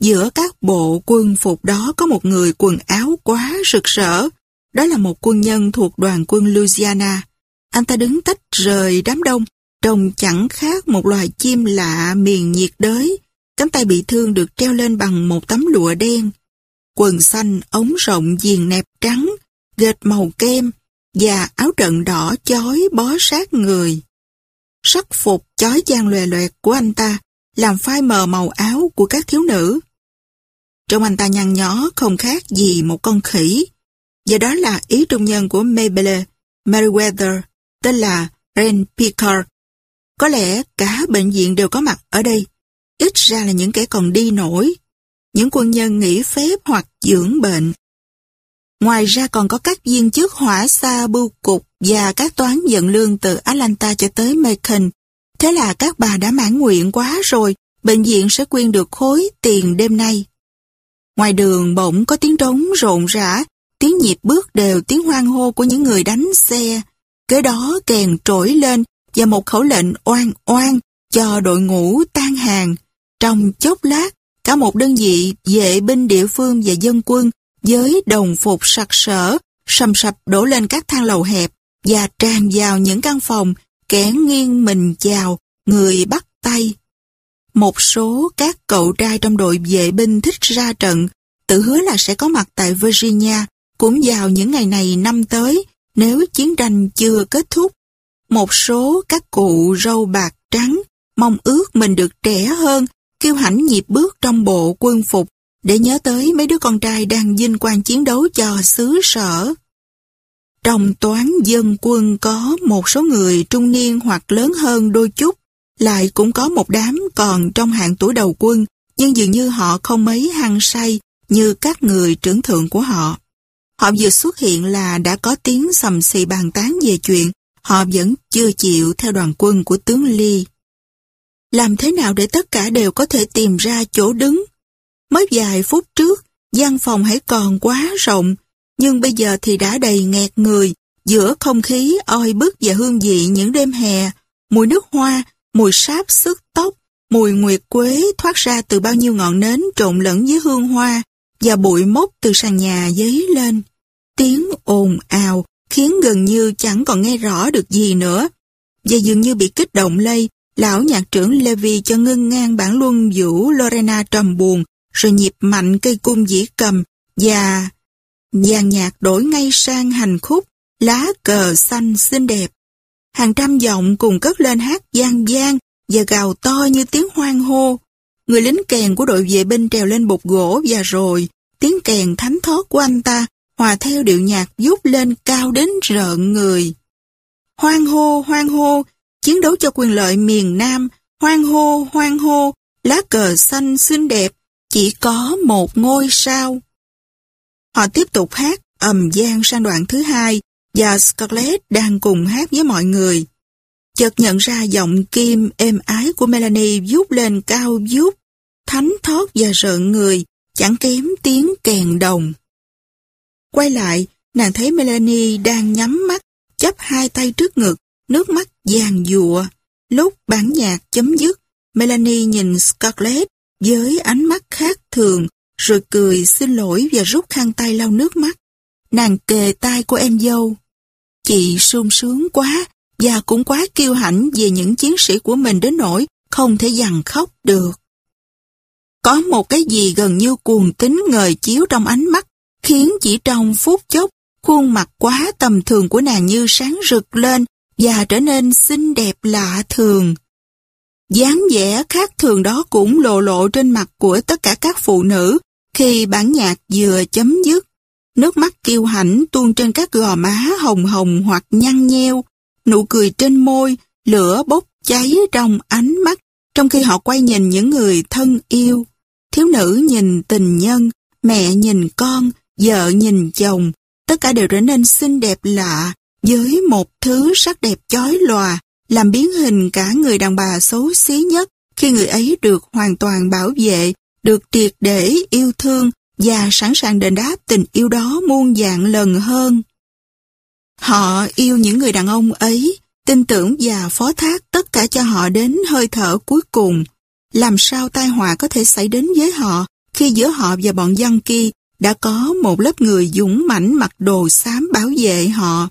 Giữa các bộ quân phục đó có một người quần áo quá rực rỡ. Đó là một quân nhân thuộc đoàn quân Louisiana. Anh ta đứng tách rời đám đông, trông chẳng khác một loài chim lạ miền nhiệt đới. Cánh tay bị thương được treo lên bằng một tấm lụa đen. Quần xanh, ống rộng, viền nẹp trắng, gệt màu kem và áo trận đỏ chói bó sát người. Sắc phục chói chang lòe loẹt của anh ta làm phai mờ màu áo của các thiếu nữ. Trong anh ta nhăn nhó không khác gì một con khỉ. Và đó là ý trung nhân của Mabel Meriwether, tên là Ren Picard. Có lẽ cả bệnh viện đều có mặt ở đây. Ít ra là những kẻ còn đi nổi. Những quân nhân nghỉ phép hoặc dưỡng bệnh. Ngoài ra còn có các viên chức hỏa xa bưu cục và các toán nhận lương từ Atlanta cho tới Macon. Thế là các bà đã mãn nguyện quá rồi, bệnh viện sẽ quyên được khối tiền đêm nay. Ngoài đường bỗng có tiếng trống rộn rã, tiếng nhịp bước đều tiếng hoang hô của những người đánh xe. Kế đó kèn trỗi lên và một khẩu lệnh oan oan cho đội ngũ tan hàng. Trong chốc lát, cả một đơn vị vệ binh địa phương và dân quân với đồng phục sặc sỡ, sầm sập đổ lên các thang lầu hẹp và tràn vào những căn phòng, kẻ nghiêng mình chào, người bắt tay. Một số các cậu trai trong đội vệ binh thích ra trận, tự hứa là sẽ có mặt tại Virginia cũng vào những ngày này năm tới nếu chiến tranh chưa kết thúc. Một số các cụ râu bạc trắng mong ước mình được trẻ hơn, kêu hãnh nhịp bước trong bộ quân phục để nhớ tới mấy đứa con trai đang vinh quang chiến đấu cho xứ sở. Trong toán dân quân có một số người trung niên hoặc lớn hơn đôi chút, lại cũng có một đám còn trong hạng tuổi đầu quân, nhưng dường như họ không mấy hăng say như các người trưởng thượng của họ. Họ vừa xuất hiện là đã có tiếng sầm xì bàn tán về chuyện họ vẫn chưa chịu theo đoàn quân của tướng Ly. Làm thế nào để tất cả đều có thể tìm ra chỗ đứng? Mới vài phút trước, gian phòng hãy còn quá rộng, nhưng bây giờ thì đã đầy nghẹt người, giữa không khí oi bức và hương vị những đêm hè, mùi nước hoa, mùi sáp sức tóc, mùi nguyệt quế thoát ra từ bao nhiêu ngọn nến trộn lẫn với hương hoa và bụi mốc từ sàn nhà dấy lên. Tiếng ồn ào khiến gần như chẳng còn nghe rõ được gì nữa. Và dường như bị kích động lây, lão nhạc trưởng Levi cho ngưng ngang bản luân vũ Lorena trầm buồn, rồi nhịp mạnh cây cung dĩ cầm và dàn nhạc đổi ngay sang hành khúc lá cờ xanh xinh đẹp. Hàng trăm giọng cùng cất lên hát gian gian và gào to như tiếng hoang hô. Người lính kèn của đội vệ binh trèo lên bục gỗ và rồi tiếng kèn thánh thót của anh ta hòa theo điệu nhạc giúp lên cao đến rợn người. Hoang hô, hoang hô, chiến đấu cho quyền lợi miền Nam, hoang hô, hoang hô, lá cờ xanh xinh đẹp, chỉ có một ngôi sao. Họ tiếp tục hát ầm gian sang đoạn thứ hai và Scarlett đang cùng hát với mọi người. Chợt nhận ra giọng kim êm ái của Melanie vút lên cao vút, thánh thót và rợn người, chẳng kém tiếng kèn đồng. Quay lại, nàng thấy Melanie đang nhắm mắt, chấp hai tay trước ngực, nước mắt vàng dụa. Lúc bản nhạc chấm dứt, Melanie nhìn Scarlett với ánh mắt khác thường, rồi cười xin lỗi và rút khăn tay lau nước mắt. Nàng kề tai của em dâu. Chị sung sướng quá và cũng quá kiêu hãnh về những chiến sĩ của mình đến nỗi không thể dằn khóc được. Có một cái gì gần như cuồng tính ngời chiếu trong ánh mắt, khiến chỉ trong phút chốc, khuôn mặt quá tầm thường của nàng như sáng rực lên và trở nên xinh đẹp lạ thường dáng vẻ khác thường đó cũng lộ lộ trên mặt của tất cả các phụ nữ khi bản nhạc vừa chấm dứt. Nước mắt kiêu hãnh tuôn trên các gò má hồng hồng hoặc nhăn nheo, nụ cười trên môi, lửa bốc cháy trong ánh mắt, trong khi họ quay nhìn những người thân yêu. Thiếu nữ nhìn tình nhân, mẹ nhìn con, vợ nhìn chồng, tất cả đều trở nên xinh đẹp lạ, với một thứ sắc đẹp chói lòa, làm biến hình cả người đàn bà xấu xí nhất khi người ấy được hoàn toàn bảo vệ, được triệt để yêu thương và sẵn sàng đền đáp tình yêu đó muôn dạng lần hơn. Họ yêu những người đàn ông ấy, tin tưởng và phó thác tất cả cho họ đến hơi thở cuối cùng. Làm sao tai họa có thể xảy đến với họ khi giữa họ và bọn dân kia đã có một lớp người dũng mãnh mặc đồ xám bảo vệ họ.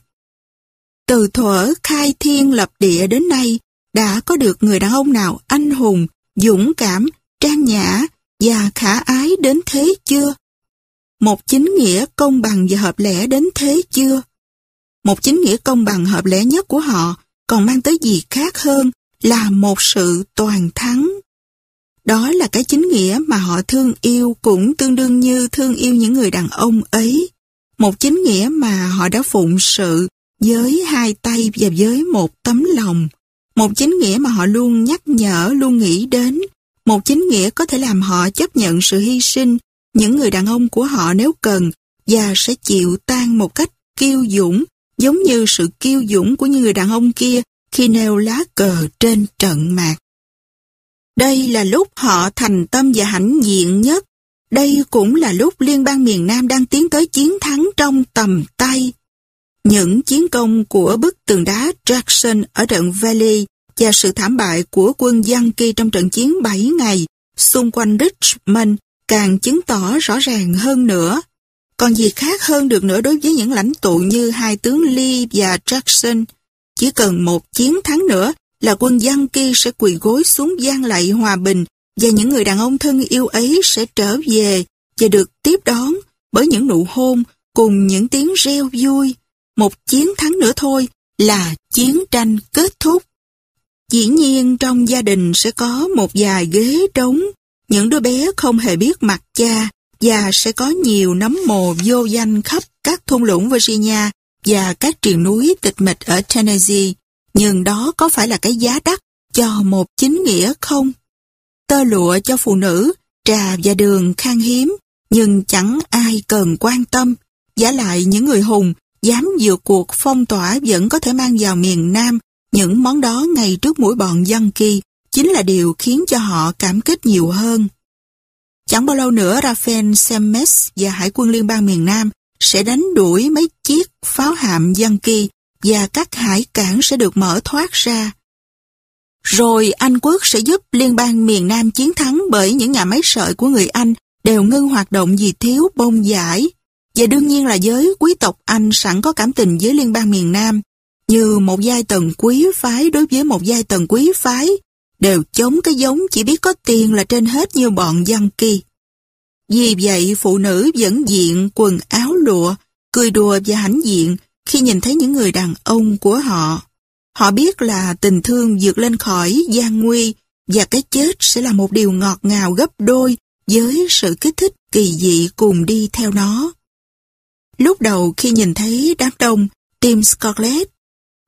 Từ thuở khai thiên lập địa đến nay, đã có được người đàn ông nào anh hùng, dũng cảm, trang nhã và khả ái đến thế chưa? Một chính nghĩa công bằng và hợp lẽ đến thế chưa? Một chính nghĩa công bằng hợp lẽ nhất của họ còn mang tới gì khác hơn là một sự toàn thắng. Đó là cái chính nghĩa mà họ thương yêu cũng tương đương như thương yêu những người đàn ông ấy. Một chính nghĩa mà họ đã phụng sự với hai tay và với một tấm lòng. Một chính nghĩa mà họ luôn nhắc nhở, luôn nghĩ đến. Một chính nghĩa có thể làm họ chấp nhận sự hy sinh, những người đàn ông của họ nếu cần, và sẽ chịu tan một cách kiêu dũng, giống như sự kiêu dũng của những người đàn ông kia khi nêu lá cờ trên trận mạc. Đây là lúc họ thành tâm và hãnh diện nhất. Đây cũng là lúc liên bang miền Nam đang tiến tới chiến thắng trong tầm tay. Những chiến công của bức tường đá Jackson ở trận Valley và sự thảm bại của quân Yankee trong trận chiến 7 ngày xung quanh Richmond càng chứng tỏ rõ ràng hơn nữa. Còn gì khác hơn được nữa đối với những lãnh tụ như hai tướng Lee và Jackson. Chỉ cần một chiến thắng nữa là quân Yankee sẽ quỳ gối xuống gian lạy hòa bình và những người đàn ông thân yêu ấy sẽ trở về và được tiếp đón bởi những nụ hôn cùng những tiếng reo vui. Một chiến thắng nữa thôi là chiến tranh kết thúc. Dĩ nhiên trong gia đình sẽ có một vài ghế trống, những đứa bé không hề biết mặt cha và sẽ có nhiều nấm mồ vô danh khắp các thung lũng Virginia và các triền núi tịch mịch ở Tennessee. Nhưng đó có phải là cái giá đắt cho một chính nghĩa không? Tơ lụa cho phụ nữ, trà và đường khan hiếm, nhưng chẳng ai cần quan tâm. Giả lại những người hùng dám vượt cuộc phong tỏa vẫn có thể mang vào miền Nam những món đó ngay trước mũi bọn dân kỳ chính là điều khiến cho họ cảm kích nhiều hơn. Chẳng bao lâu nữa, Rafael Semmes và Hải quân Liên bang miền Nam sẽ đánh đuổi mấy chiếc pháo hạm dân kỳ và các hải cảng sẽ được mở thoát ra. Rồi Anh quốc sẽ giúp Liên bang miền Nam chiến thắng bởi những nhà máy sợi của người Anh đều ngưng hoạt động vì thiếu bông giải. Và đương nhiên là giới quý tộc Anh sẵn có cảm tình với Liên bang miền Nam, như một giai tầng quý phái đối với một giai tầng quý phái, đều chống cái giống chỉ biết có tiền là trên hết như bọn dân kỳ. Vì vậy phụ nữ vẫn diện quần áo lụa, cười đùa và hãnh diện khi nhìn thấy những người đàn ông của họ. Họ biết là tình thương vượt lên khỏi gian nguy và cái chết sẽ là một điều ngọt ngào gấp đôi với sự kích thích kỳ dị cùng đi theo nó. Lúc đầu khi nhìn thấy đám đông, tim Scarlett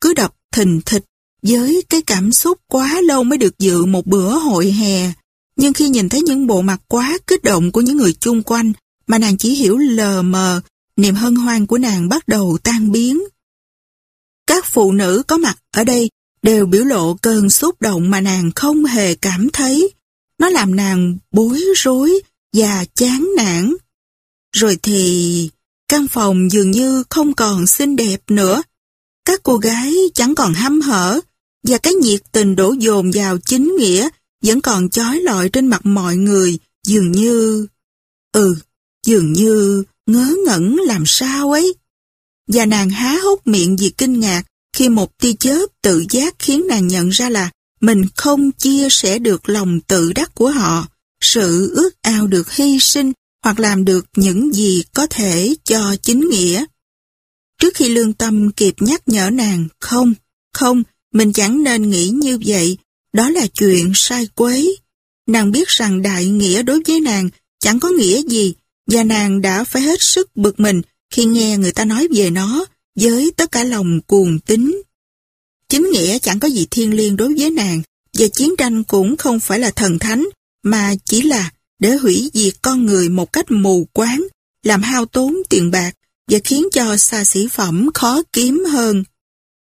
cứ đập thình thịch với cái cảm xúc quá lâu mới được dự một bữa hội hè. Nhưng khi nhìn thấy những bộ mặt quá kích động của những người chung quanh mà nàng chỉ hiểu lờ mờ, niềm hân hoan của nàng bắt đầu tan biến. Các phụ nữ có mặt ở đây đều biểu lộ cơn xúc động mà nàng không hề cảm thấy. Nó làm nàng bối rối và chán nản. Rồi thì căn phòng dường như không còn xinh đẹp nữa. Các cô gái chẳng còn hăm hở và cái nhiệt tình đổ dồn vào chính nghĩa vẫn còn chói lọi trên mặt mọi người dường như... Ừ, dường như ngớ ngẩn làm sao ấy. Và nàng há hốc miệng vì kinh ngạc khi một tia chớp tự giác khiến nàng nhận ra là mình không chia sẻ được lòng tự đắc của họ, sự ước ao được hy sinh hoặc làm được những gì có thể cho chính nghĩa. Trước khi lương tâm kịp nhắc nhở nàng, không, không, mình chẳng nên nghĩ như vậy, đó là chuyện sai quấy. Nàng biết rằng đại nghĩa đối với nàng chẳng có nghĩa gì và nàng đã phải hết sức bực mình khi nghe người ta nói về nó với tất cả lòng cuồng tín. Chính nghĩa chẳng có gì thiên liêng đối với nàng và chiến tranh cũng không phải là thần thánh mà chỉ là để hủy diệt con người một cách mù quáng, làm hao tốn tiền bạc và khiến cho xa xỉ phẩm khó kiếm hơn.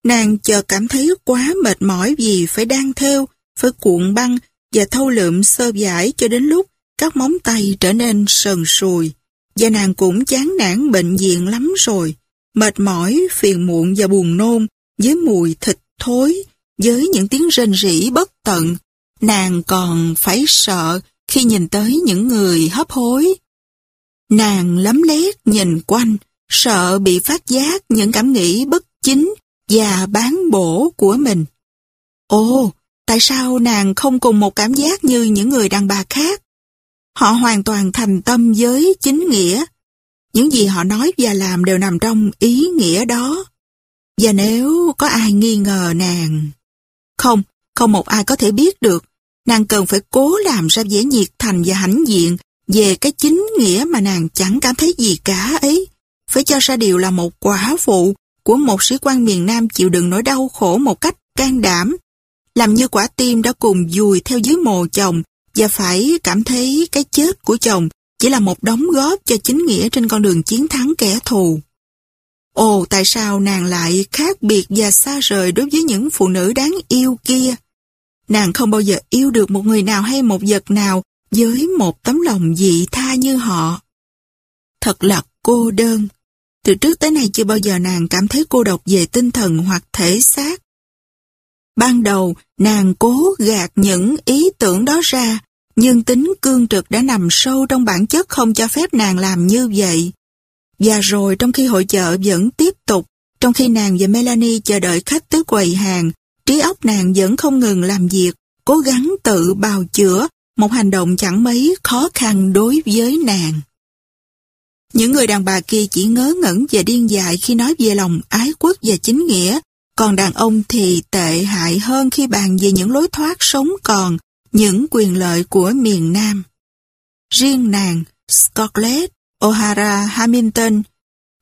Nàng chờ cảm thấy quá mệt mỏi vì phải đang theo, phải cuộn băng và thâu lượm sơ giải cho đến lúc các móng tay trở nên sần sùi. Và nàng cũng chán nản bệnh viện lắm rồi, mệt mỏi, phiền muộn và buồn nôn với mùi thịt thối, với những tiếng rên rỉ bất tận. Nàng còn phải sợ khi nhìn tới những người hấp hối. Nàng lấm lét nhìn quanh, sợ bị phát giác những cảm nghĩ bất chính và bán bổ của mình. Ồ, tại sao nàng không cùng một cảm giác như những người đàn bà khác? Họ hoàn toàn thành tâm với chính nghĩa. Những gì họ nói và làm đều nằm trong ý nghĩa đó. Và nếu có ai nghi ngờ nàng... Không, không một ai có thể biết được. Nàng cần phải cố làm ra vẻ nhiệt thành và hãnh diện về cái chính nghĩa mà nàng chẳng cảm thấy gì cả ấy. Phải cho ra điều là một quả phụ của một sĩ quan miền Nam chịu đựng nỗi đau khổ một cách can đảm. Làm như quả tim đã cùng dùi theo dưới mồ chồng và phải cảm thấy cái chết của chồng chỉ là một đóng góp cho chính nghĩa trên con đường chiến thắng kẻ thù. Ồ, tại sao nàng lại khác biệt và xa rời đối với những phụ nữ đáng yêu kia? Nàng không bao giờ yêu được một người nào hay một vật nào với một tấm lòng dị tha như họ. Thật là cô đơn. Từ trước tới nay chưa bao giờ nàng cảm thấy cô độc về tinh thần hoặc thể xác. Ban đầu, nàng cố gạt những ý tưởng đó ra, nhưng tính cương trực đã nằm sâu trong bản chất không cho phép nàng làm như vậy. Và rồi trong khi hội chợ vẫn tiếp tục, trong khi nàng và Melanie chờ đợi khách tới quầy hàng, trí óc nàng vẫn không ngừng làm việc, cố gắng tự bào chữa một hành động chẳng mấy khó khăn đối với nàng. Những người đàn bà kia chỉ ngớ ngẩn và điên dại khi nói về lòng ái quốc và chính nghĩa, còn đàn ông thì tệ hại hơn khi bàn về những lối thoát sống còn, những quyền lợi của miền Nam. Riêng nàng, Scarlett O'Hara Hamilton,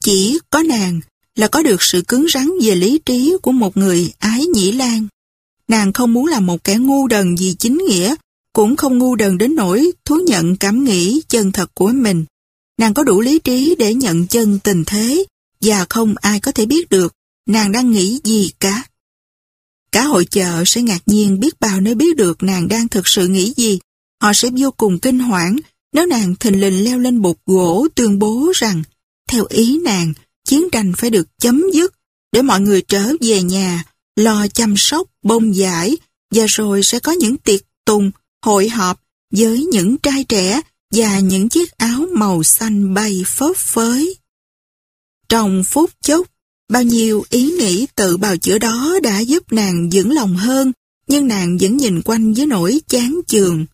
chỉ có nàng là có được sự cứng rắn về lý trí của một người ái nhĩ lan. Nàng không muốn là một kẻ ngu đần vì chính nghĩa, cũng không ngu đần đến nỗi thú nhận cảm nghĩ chân thật của mình. Nàng có đủ lý trí để nhận chân tình thế, và không ai có thể biết được nàng đang nghĩ gì cả. Cả hội chợ sẽ ngạc nhiên biết bao nếu biết được nàng đang thực sự nghĩ gì. Họ sẽ vô cùng kinh hoảng nếu nàng thình lình leo lên bục gỗ tuyên bố rằng theo ý nàng, chiến tranh phải được chấm dứt để mọi người trở về nhà, lo chăm sóc, bông giải và rồi sẽ có những tiệc tùng, hội họp với những trai trẻ và những chiếc áo màu xanh bay phớp phới. Trong phút chốc, bao nhiêu ý nghĩ tự bào chữa đó đã giúp nàng vững lòng hơn, nhưng nàng vẫn nhìn quanh với nỗi chán chường.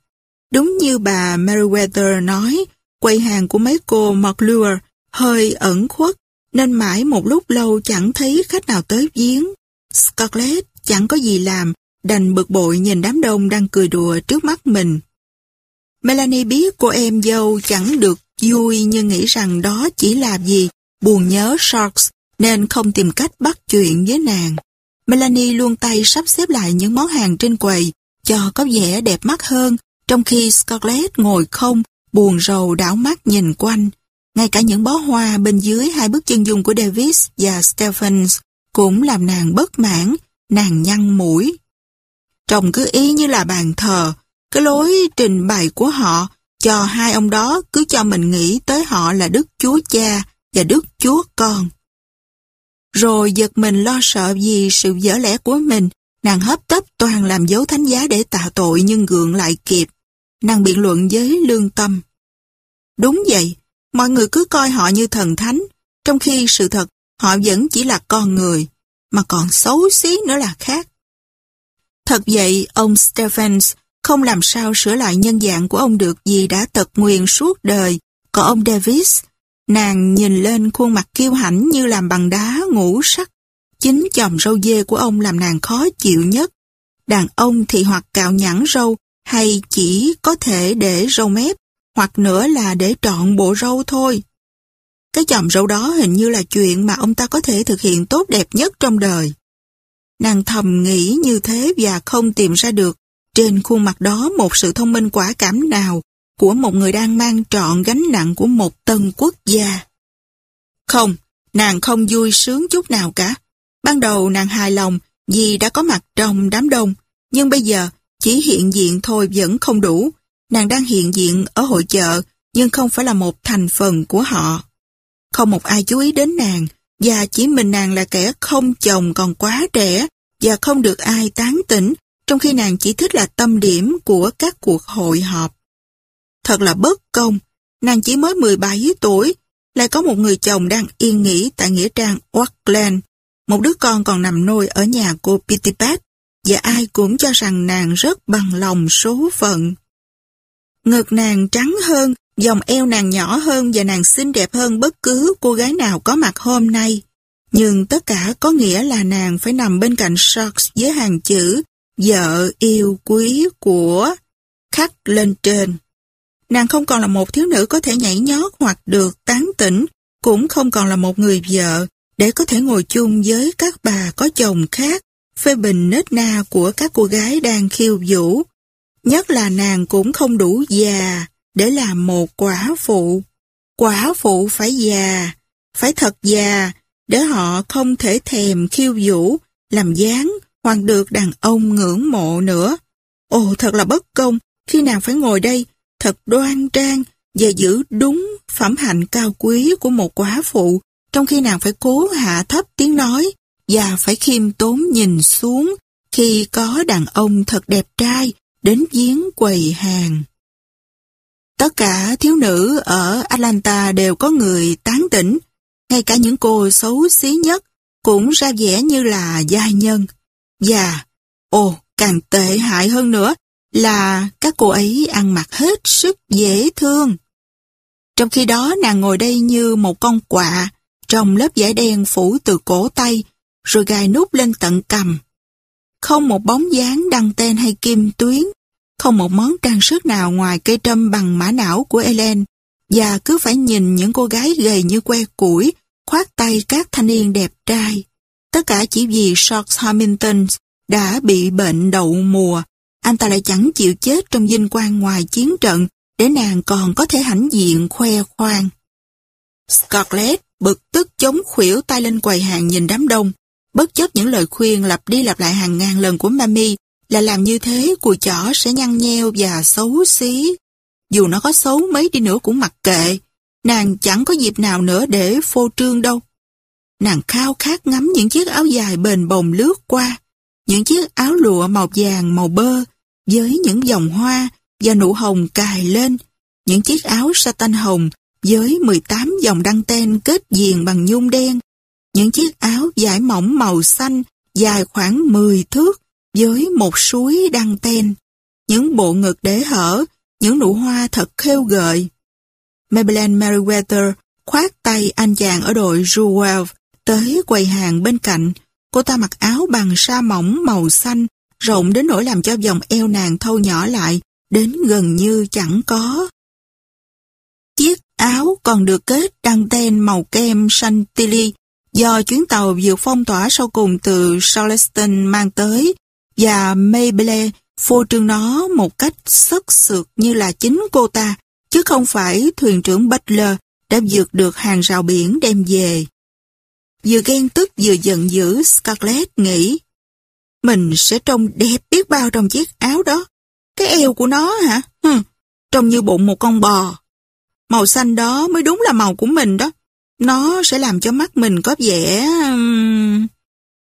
Đúng như bà Meriwether nói, quầy hàng của mấy cô McClure hơi ẩn khuất, nên mãi một lúc lâu chẳng thấy khách nào tới giếng. Scarlett chẳng có gì làm, đành bực bội nhìn đám đông đang cười đùa trước mắt mình. Melanie biết cô em dâu chẳng được vui nhưng nghĩ rằng đó chỉ là gì buồn nhớ Sharks nên không tìm cách bắt chuyện với nàng. Melanie luôn tay sắp xếp lại những món hàng trên quầy cho có vẻ đẹp mắt hơn trong khi Scarlett ngồi không buồn rầu đảo mắt nhìn quanh. Ngay cả những bó hoa bên dưới hai bước chân dung của Davis và Stephens cũng làm nàng bất mãn, nàng nhăn mũi. Trông cứ ý như là bàn thờ, cái lối trình bày của họ cho hai ông đó cứ cho mình nghĩ tới họ là Đức Chúa Cha và Đức Chúa Con. Rồi giật mình lo sợ vì sự dở lẽ của mình, nàng hấp tấp toàn làm dấu thánh giá để tạ tội nhưng gượng lại kịp. Nàng biện luận với lương tâm. Đúng vậy, mọi người cứ coi họ như thần thánh, trong khi sự thật họ vẫn chỉ là con người, mà còn xấu xí nữa là khác. Thật vậy, ông Stephens không làm sao sửa lại nhân dạng của ông được vì đã tật nguyền suốt đời. Còn ông Davis, nàng nhìn lên khuôn mặt kiêu hãnh như làm bằng đá ngũ sắc. Chính chòm râu dê của ông làm nàng khó chịu nhất. Đàn ông thì hoặc cạo nhẵn râu hay chỉ có thể để râu mép, hoặc nữa là để trọn bộ râu thôi. Cái chòm râu đó hình như là chuyện mà ông ta có thể thực hiện tốt đẹp nhất trong đời. Nàng thầm nghĩ như thế và không tìm ra được trên khuôn mặt đó một sự thông minh quả cảm nào của một người đang mang trọn gánh nặng của một tân quốc gia. Không, nàng không vui sướng chút nào cả. Ban đầu nàng hài lòng vì đã có mặt trong đám đông, nhưng bây giờ chỉ hiện diện thôi vẫn không đủ. Nàng đang hiện diện ở hội chợ, nhưng không phải là một thành phần của họ. Không một ai chú ý đến nàng, và chỉ mình nàng là kẻ không chồng còn quá trẻ, và không được ai tán tỉnh trong khi nàng chỉ thích là tâm điểm của các cuộc hội họp. Thật là bất công, nàng chỉ mới 17 tuổi, lại có một người chồng đang yên nghỉ tại Nghĩa Trang Auckland, một đứa con còn nằm nôi ở nhà cô Pitipat, và ai cũng cho rằng nàng rất bằng lòng số phận. Ngực nàng trắng hơn, dòng eo nàng nhỏ hơn và nàng xinh đẹp hơn bất cứ cô gái nào có mặt hôm nay. Nhưng tất cả có nghĩa là nàng phải nằm bên cạnh Sharks với hàng chữ vợ yêu quý của khắc lên trên. Nàng không còn là một thiếu nữ có thể nhảy nhót hoặc được tán tỉnh, cũng không còn là một người vợ để có thể ngồi chung với các bà có chồng khác, phê bình nết na của các cô gái đang khiêu vũ. Nhất là nàng cũng không đủ già để làm một quả phụ. Quả phụ phải già, phải thật già, để họ không thể thèm khiêu vũ, làm dáng hoặc được đàn ông ngưỡng mộ nữa. Ồ thật là bất công, khi nào phải ngồi đây, thật đoan trang và giữ đúng phẩm hạnh cao quý của một quả phụ, trong khi nàng phải cố hạ thấp tiếng nói và phải khiêm tốn nhìn xuống khi có đàn ông thật đẹp trai đến giếng quầy hàng. Tất cả thiếu nữ ở Atlanta đều có người tán tỉnh, ngay cả những cô xấu xí nhất cũng ra vẻ như là gia nhân. Và, ồ, càng tệ hại hơn nữa là các cô ấy ăn mặc hết sức dễ thương. Trong khi đó nàng ngồi đây như một con quạ trong lớp vải đen phủ từ cổ tay rồi gài nút lên tận cầm. Không một bóng dáng đăng tên hay kim tuyến, không một món trang sức nào ngoài cây trâm bằng mã não của Ellen và cứ phải nhìn những cô gái gầy như que củi khoát tay các thanh niên đẹp trai. Tất cả chỉ vì Shorts Hamilton đã bị bệnh đậu mùa. Anh ta lại chẳng chịu chết trong vinh quang ngoài chiến trận để nàng còn có thể hãnh diện khoe khoang. Scarlett bực tức chống khuỷu tay lên quầy hàng nhìn đám đông. Bất chấp những lời khuyên lặp đi lặp lại hàng ngàn lần của Mami là làm như thế cùi chỏ sẽ nhăn nheo và xấu xí. Dù nó có xấu mấy đi nữa cũng mặc kệ, nàng chẳng có dịp nào nữa để phô trương đâu. Nàng khao khát ngắm những chiếc áo dài bền bồng lướt qua, những chiếc áo lụa màu vàng màu bơ, với những dòng hoa và nụ hồng cài lên, những chiếc áo satin hồng với 18 dòng đăng ten kết diền bằng nhung đen, những chiếc áo vải mỏng màu xanh dài khoảng 10 thước với một suối đăng ten, những bộ ngực để hở, những nụ hoa thật khêu gợi. Maybelline Meriwether khoát tay anh chàng ở đội Jewel tới quầy hàng bên cạnh. Cô ta mặc áo bằng sa mỏng màu xanh, rộng đến nỗi làm cho vòng eo nàng thâu nhỏ lại, đến gần như chẳng có. Chiếc áo còn được kết đăng ten màu kem xanh tili do chuyến tàu vừa phong tỏa sau cùng từ Charleston mang tới và Maybelline phô trương nó một cách sức sượt như là chính cô ta, chứ không phải thuyền trưởng Butler đã vượt được hàng rào biển đem về. Vừa ghen tức vừa giận dữ, Scarlett nghĩ, mình sẽ trông đẹp biết bao trong chiếc áo đó. Cái eo của nó hả? Hừ, trông như bụng một con bò. Màu xanh đó mới đúng là màu của mình đó. Nó sẽ làm cho mắt mình có vẻ...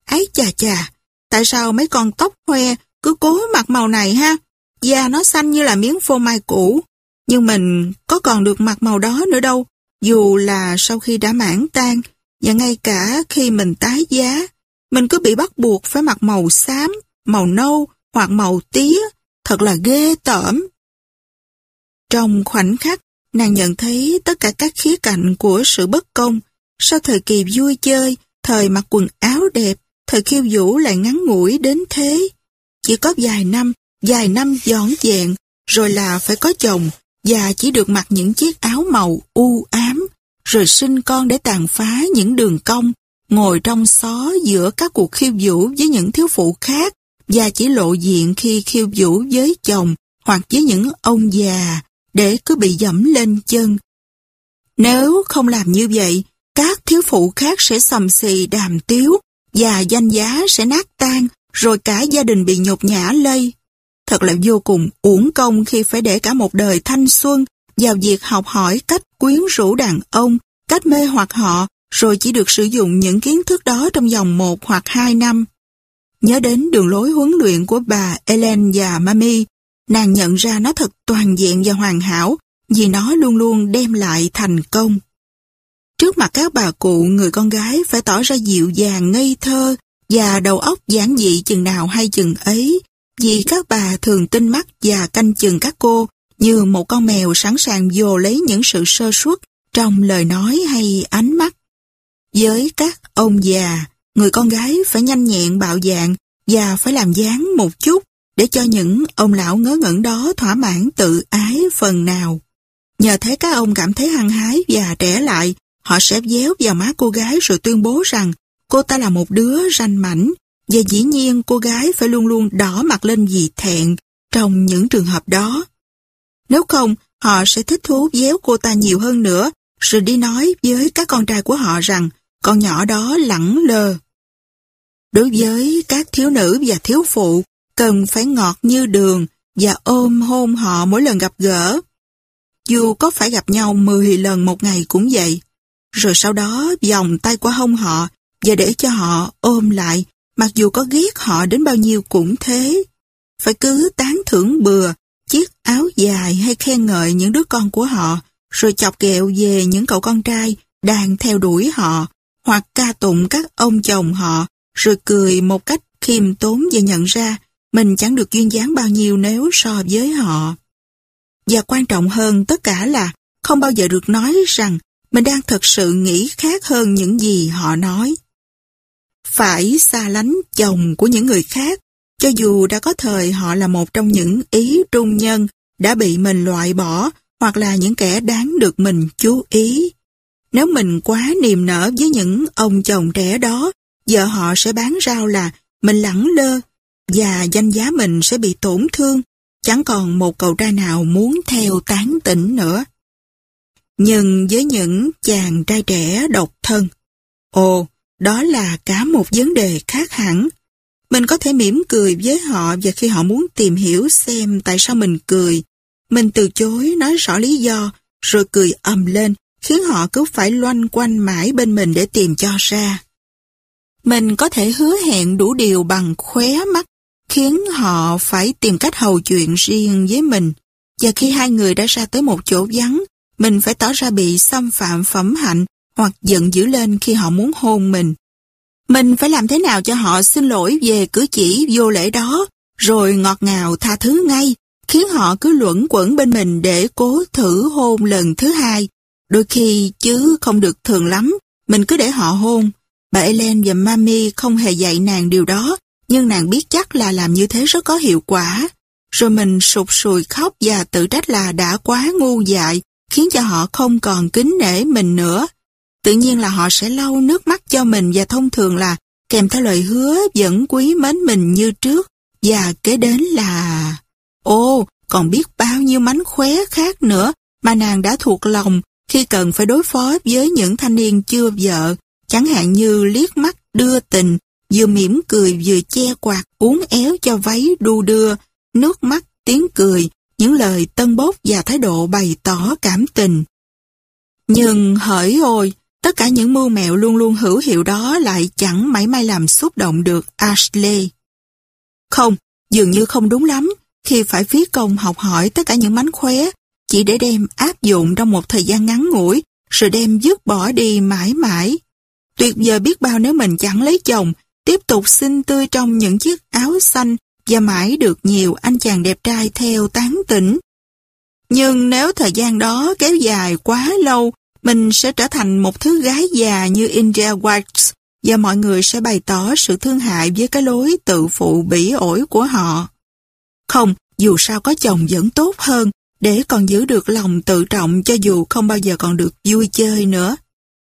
Ấy chà chà, tại sao mấy con tóc hoe cứ cố mặc màu này ha? Da nó xanh như là miếng phô mai cũ. Nhưng mình có còn được mặc màu đó nữa đâu. Dù là sau khi đã mãn tan, và ngay cả khi mình tái giá, mình cứ bị bắt buộc phải mặc màu xám, màu nâu hoặc màu tía, thật là ghê tởm. Trong khoảnh khắc, nàng nhận thấy tất cả các khía cạnh của sự bất công. Sau thời kỳ vui chơi, thời mặc quần áo đẹp, thời khiêu vũ lại ngắn ngủi đến thế. Chỉ có vài năm, vài năm giòn dẹn, rồi là phải có chồng, và chỉ được mặc những chiếc áo màu u ám, rồi sinh con để tàn phá những đường cong, ngồi trong xó giữa các cuộc khiêu vũ với những thiếu phụ khác và chỉ lộ diện khi khiêu vũ với chồng hoặc với những ông già để cứ bị dẫm lên chân. Nếu không làm như vậy, các thiếu phụ khác sẽ sầm xì đàm tiếu và danh giá sẽ nát tan rồi cả gia đình bị nhục nhã lây. Thật là vô cùng uổng công khi phải để cả một đời thanh xuân vào việc học hỏi cách quyến rũ đàn ông, cách mê hoặc họ, rồi chỉ được sử dụng những kiến thức đó trong vòng một hoặc hai năm. Nhớ đến đường lối huấn luyện của bà Ellen và Mami, nàng nhận ra nó thật toàn diện và hoàn hảo vì nó luôn luôn đem lại thành công. Trước mặt các bà cụ, người con gái phải tỏ ra dịu dàng, ngây thơ và đầu óc giản dị chừng nào hay chừng ấy, vì các bà thường tinh mắt và canh chừng các cô như một con mèo sẵn sàng dồ lấy những sự sơ suất trong lời nói hay ánh mắt. Với các ông già, người con gái phải nhanh nhẹn bạo dạng và phải làm dáng một chút để cho những ông lão ngớ ngẩn đó thỏa mãn tự ái phần nào. Nhờ thế các ông cảm thấy hăng hái và trẻ lại, họ sẽ déo vào má cô gái rồi tuyên bố rằng cô ta là một đứa ranh mảnh và dĩ nhiên cô gái phải luôn luôn đỏ mặt lên vì thẹn trong những trường hợp đó. Nếu không, họ sẽ thích thú déo cô ta nhiều hơn nữa, rồi đi nói với các con trai của họ rằng con nhỏ đó lẳng lơ. Đối với các thiếu nữ và thiếu phụ, cần phải ngọt như đường và ôm hôn họ mỗi lần gặp gỡ. Dù có phải gặp nhau 10 lần một ngày cũng vậy. Rồi sau đó vòng tay qua hông họ và để cho họ ôm lại, mặc dù có ghét họ đến bao nhiêu cũng thế. Phải cứ tán thưởng bừa chiếc áo dài hay khen ngợi những đứa con của họ, rồi chọc ghẹo về những cậu con trai đang theo đuổi họ, hoặc ca tụng các ông chồng họ, rồi cười một cách khiêm tốn và nhận ra mình chẳng được duyên dáng bao nhiêu nếu so với họ. Và quan trọng hơn tất cả là không bao giờ được nói rằng mình đang thật sự nghĩ khác hơn những gì họ nói. Phải xa lánh chồng của những người khác cho dù đã có thời họ là một trong những ý trung nhân đã bị mình loại bỏ hoặc là những kẻ đáng được mình chú ý. Nếu mình quá niềm nở với những ông chồng trẻ đó, vợ họ sẽ bán rau là mình lẳng lơ và danh giá mình sẽ bị tổn thương, chẳng còn một cậu trai nào muốn theo tán tỉnh nữa. Nhưng với những chàng trai trẻ độc thân, ồ, đó là cả một vấn đề khác hẳn. Mình có thể mỉm cười với họ và khi họ muốn tìm hiểu xem tại sao mình cười, mình từ chối nói rõ lý do, rồi cười ầm lên, khiến họ cứ phải loanh quanh mãi bên mình để tìm cho ra. Mình có thể hứa hẹn đủ điều bằng khóe mắt, khiến họ phải tìm cách hầu chuyện riêng với mình. Và khi hai người đã ra tới một chỗ vắng, mình phải tỏ ra bị xâm phạm phẩm hạnh hoặc giận dữ lên khi họ muốn hôn mình. Mình phải làm thế nào cho họ xin lỗi về cử chỉ vô lễ đó, rồi ngọt ngào tha thứ ngay, khiến họ cứ luẩn quẩn bên mình để cố thử hôn lần thứ hai. Đôi khi chứ không được thường lắm, mình cứ để họ hôn. Bà Ellen và Mami không hề dạy nàng điều đó, nhưng nàng biết chắc là làm như thế rất có hiệu quả. Rồi mình sụt sùi khóc và tự trách là đã quá ngu dại, khiến cho họ không còn kính nể mình nữa. Tự nhiên là họ sẽ lau nước mắt cho mình và thông thường là kèm theo lời hứa vẫn quý mến mình như trước. Và kế đến là... Ô, còn biết bao nhiêu mánh khóe khác nữa mà nàng đã thuộc lòng khi cần phải đối phó với những thanh niên chưa vợ, chẳng hạn như liếc mắt đưa tình, vừa mỉm cười vừa che quạt uốn éo cho váy đu đưa, nước mắt, tiếng cười, những lời tân bốc và thái độ bày tỏ cảm tình. Nhưng hỡi ôi, tất cả những mưu mẹo luôn luôn hữu hiệu đó lại chẳng mảy may làm xúc động được Ashley. Không, dường như không đúng lắm khi phải phí công học hỏi tất cả những mánh khóe chỉ để đem áp dụng trong một thời gian ngắn ngủi rồi đem dứt bỏ đi mãi mãi. Tuyệt vời biết bao nếu mình chẳng lấy chồng, tiếp tục xinh tươi trong những chiếc áo xanh và mãi được nhiều anh chàng đẹp trai theo tán tỉnh. Nhưng nếu thời gian đó kéo dài quá lâu, mình sẽ trở thành một thứ gái già như India Wax và mọi người sẽ bày tỏ sự thương hại với cái lối tự phụ bỉ ổi của họ. Không, dù sao có chồng vẫn tốt hơn, để còn giữ được lòng tự trọng cho dù không bao giờ còn được vui chơi nữa.